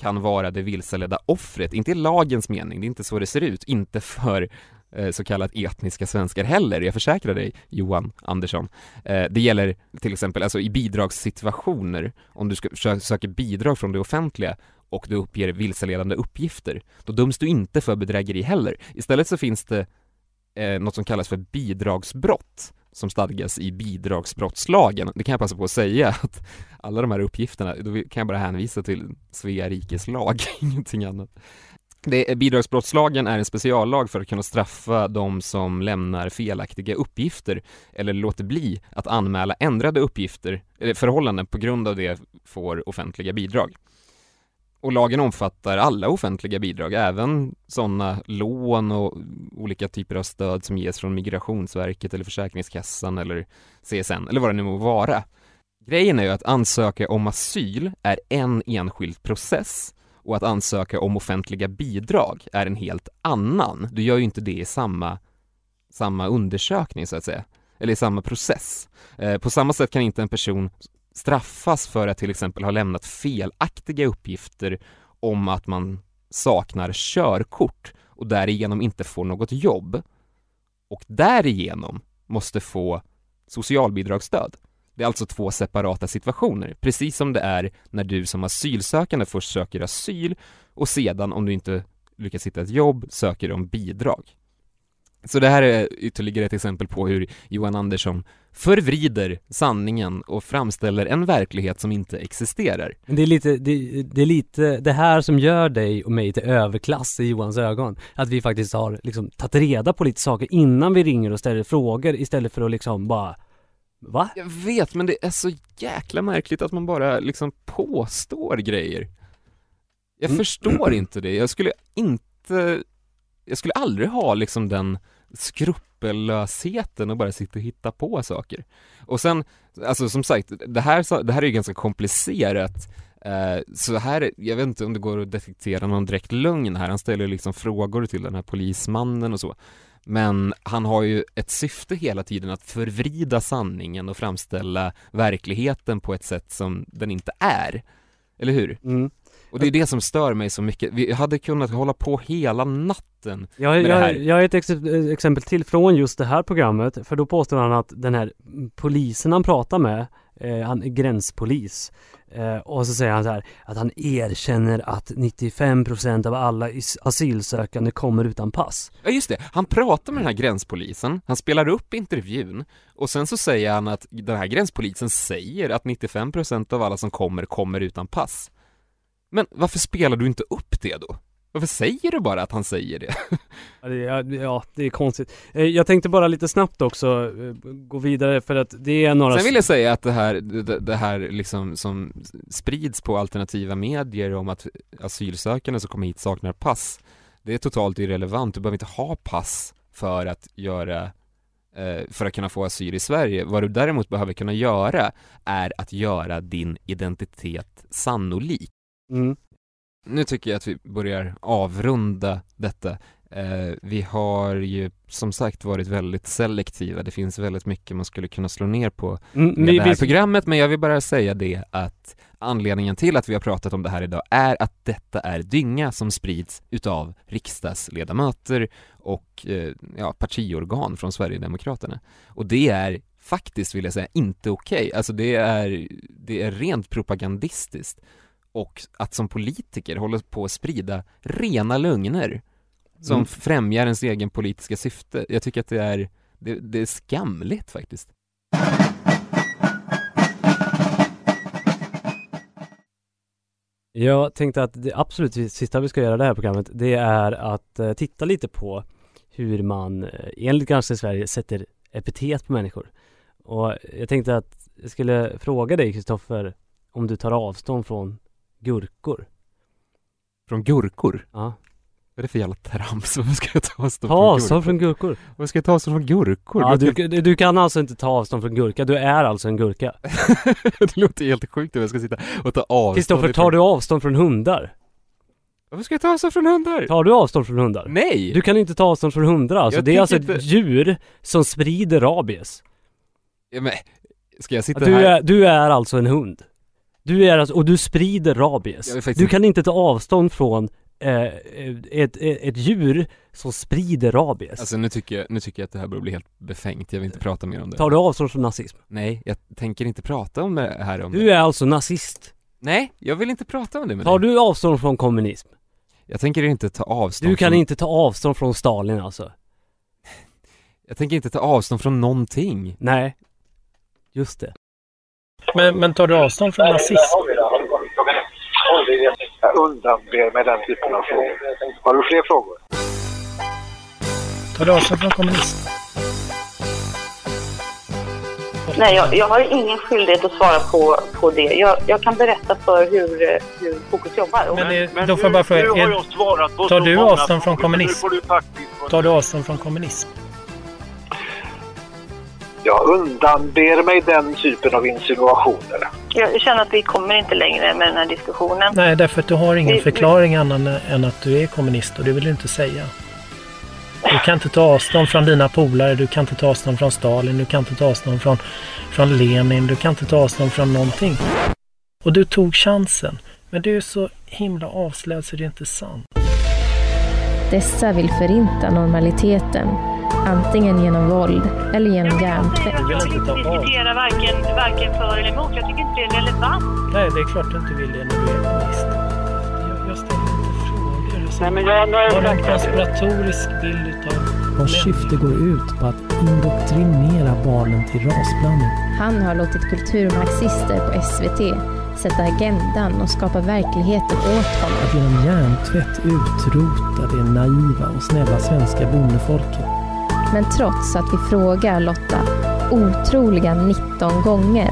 kan vara det vilseledda offret, inte i lagens mening, det är inte så det ser ut, inte för eh, så kallat etniska svenskar heller, jag försäkrar dig Johan Andersson. Eh, det gäller till exempel alltså i bidragssituationer, om du söker bidrag från det offentliga och du uppger vilseledande uppgifter, då döms du inte för bedrägeri heller. Istället så finns det eh, något som kallas för bidragsbrott som stadgas i bidragsbrottslagen. Det kan jag passa på att säga att alla de här uppgifterna, då kan jag bara hänvisa till Svea rikes lag, <laughs> ingenting annat. Det, bidragsbrottslagen är en speciallag för att kunna straffa de som lämnar felaktiga uppgifter eller låter bli att anmäla ändrade uppgifter eller förhållanden på grund av det får offentliga bidrag. Och lagen omfattar alla offentliga bidrag, även sådana lån och olika typer av stöd som ges från Migrationsverket eller Försäkringskassan eller CSN eller vad det nu må vara. Grejen är ju att ansöka om asyl är en enskild process och att ansöka om offentliga bidrag är en helt annan. Du gör ju inte det i samma, samma undersökning så att säga, eller i samma process. Eh, på samma sätt kan inte en person straffas för att till exempel ha lämnat felaktiga uppgifter om att man saknar körkort och därigenom inte får något jobb och därigenom måste få socialbidragsstöd. Det är alltså två separata situationer, precis som det är när du som asylsökande först söker asyl och sedan om du inte lyckas hitta ett jobb söker om bidrag. Så det här är ytterligare ett exempel på hur Johan Andersson förvrider sanningen och framställer en verklighet som inte existerar. Men det är lite, det, det är lite det här som gör dig och mig till överklass i Johans ögon. Att vi faktiskt har liksom tagit reda på lite saker innan vi ringer och ställer frågor istället för att liksom bara Va? Jag vet, men det är så jäkla märkligt att man bara liksom påstår grejer. Jag Mm. förstår <clears throat> inte det. Jag skulle inte, jag skulle aldrig ha liksom den skruppellösheten och bara sitta och hitta på saker. Och sen, alltså som sagt, det här, det här är ju ganska komplicerat. Eh, så här, jag vet inte om det går att detektera någon direkt lögn här. Han ställer liksom frågor till den här polismannen och så. Men han har ju ett syfte hela tiden att förvrida sanningen och framställa verkligheten på ett sätt som den inte är. Eller hur? Mm. Och det är det som stör mig så mycket. Vi hade kunnat hålla på hela natten Jag, med det här. jag, jag har ett ex exempel till från just det här programmet, för då påstår han att den här polisen han pratar med, eh, han är gränspolis, eh, och så säger han så här att han erkänner att 95% av alla asylsökande kommer utan pass. Ja just det, han pratar med den här gränspolisen, han spelar upp intervjun och sen så säger han att den här gränspolisen säger att 95% av alla som kommer, kommer utan pass. Men varför spelar du inte upp det då? Varför säger du bara att han säger det? Ja, det, är konstigt. Eh, Jag tänkte bara lite snabbt också eh, gå vidare för att det är några... Sen vill jag säga att det här, det, det här liksom som sprids på alternativa medier om att asylsökande som kommer hit saknar pass, det är totalt irrelevant. Du behöver inte ha pass för att göra eh, för att kunna få asyl i Sverige. Vad du däremot behöver kunna göra är att göra din identitet sannolik. Mm. Nu tycker jag att vi börjar avrunda detta. Eh, vi har ju som sagt varit väldigt selektiva. Det finns väldigt mycket man skulle kunna slå ner på Mm, med vi- det här vi- programmet, men jag vill bara säga det att anledningen till att vi har pratat om det här idag är att detta är dynga som sprids utav riksdagsledamöter och eh, ja, partiorgan från Sverigedemokraterna. Och det är faktiskt, vill jag säga, inte okej. Alltså det är, det är rent propagandistiskt. Och att som politiker hålla på att sprida rena lögner som Mm. främjar ens egen politiska syfte. Jag tycker att det är, det, det är skamligt faktiskt. Jag tänkte att det absolut sista vi ska göra i det här programmet, det är att eh, titta lite på hur man eh, enligt Granskning Sverige sätter epitet på människor. Och jag tänkte att jag skulle fråga dig Kristoffer om du tar avstånd från gurkor? Från gurkor? Ja. Vad är det för jävla trams? <laughs> Varför ska jag ta avstånd Ta från avstånd från gurkor? gurkor. Varför ska jag ta avstånd från gurkor? Ja, du, du kan alltså inte ta avstånd från gurka, du är alltså en gurka. <laughs> det låter helt sjukt om jag ska sitta och ta avstånd Kristoffer, tar du avstånd från hundar? Varför ska jag ta avstånd från hundar? Tar du avstånd från hundar? Nej! Du kan inte ta avstånd från hundar alltså. Jag det är alltså tänker ett inte- djur som sprider rabies. Ja, men, ska jag sitta Du här? är, du är alltså en hund. Du är alltså, och du sprider rabies. Du inte- kan inte ta avstånd från eh, ett, ett, ett djur som sprider rabies. Alltså nu tycker, jag, nu tycker jag att det här börjar bli helt befängt, jag vill inte prata mer om det Tar du avstånd från nazism? Nej, jag tänker inte prata om det här om det Du är alltså nazist. Nej, jag vill inte prata om det med Tar dig du avstånd från kommunism? Jag tänker inte ta avstånd Du kan från... inte ta avstånd från Stalin alltså? <laughs> Jag tänker inte ta avstånd från någonting Nej. Just det. Men, men tar du avstånd från nazism? Jag undanber mig den typen av frågor. Har du fler frågor? Tar du avstånd från kommunism? Nej, jag, jag har ingen skyldighet att svara på, på det. Jag, jag kan berätta för hur, hur Fokus jobbar. Men, det, då får jag bara fråga, är, tar du avstånd från kommunism? Tar du avstånd från kommunism? Jag undanber mig den typen av insinuationer. Jag känner att vi kommer inte längre med den här diskussionen. Nej, därför att du har ingen Vi- förklaring annan än att du är kommunist och det vill du inte säga. Du kan inte ta avstånd från dina polare, du kan inte ta avstånd från Stalin, du kan inte ta avstånd från, från Lenin, du kan inte ta avstånd från någonting. Och du tog chansen. Men du är så himla avslöjad så det är inte sant. Dessa vill förinta normaliteten, antingen genom våld eller genom hjärntvätt. Du vill inte diskutera varken, varken för eller emot. Jag tycker inte det är relevant. Nej, det är klart du inte vill det när du är kommunist. Jag, jag ställer inte frågor. Så Nej, men jag- har en konspiratorisk bild utav... Vars syfte går ut på att indoktrinera barnen till rasblandning. Han har låtit kulturmarxister på SVT sätta agendan och skapa verkligheten åt honom. Att genom hjärntvätt utrota det naiva och snälla svenska bondefolket. Men trots att vi frågar Lotta otroliga 19 gånger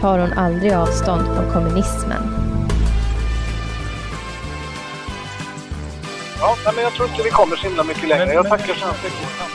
tar hon aldrig avstånd från kommunismen. Ja, men jag tror inte vi kommer så himla mycket längre. Jag tackar så hemskt mycket.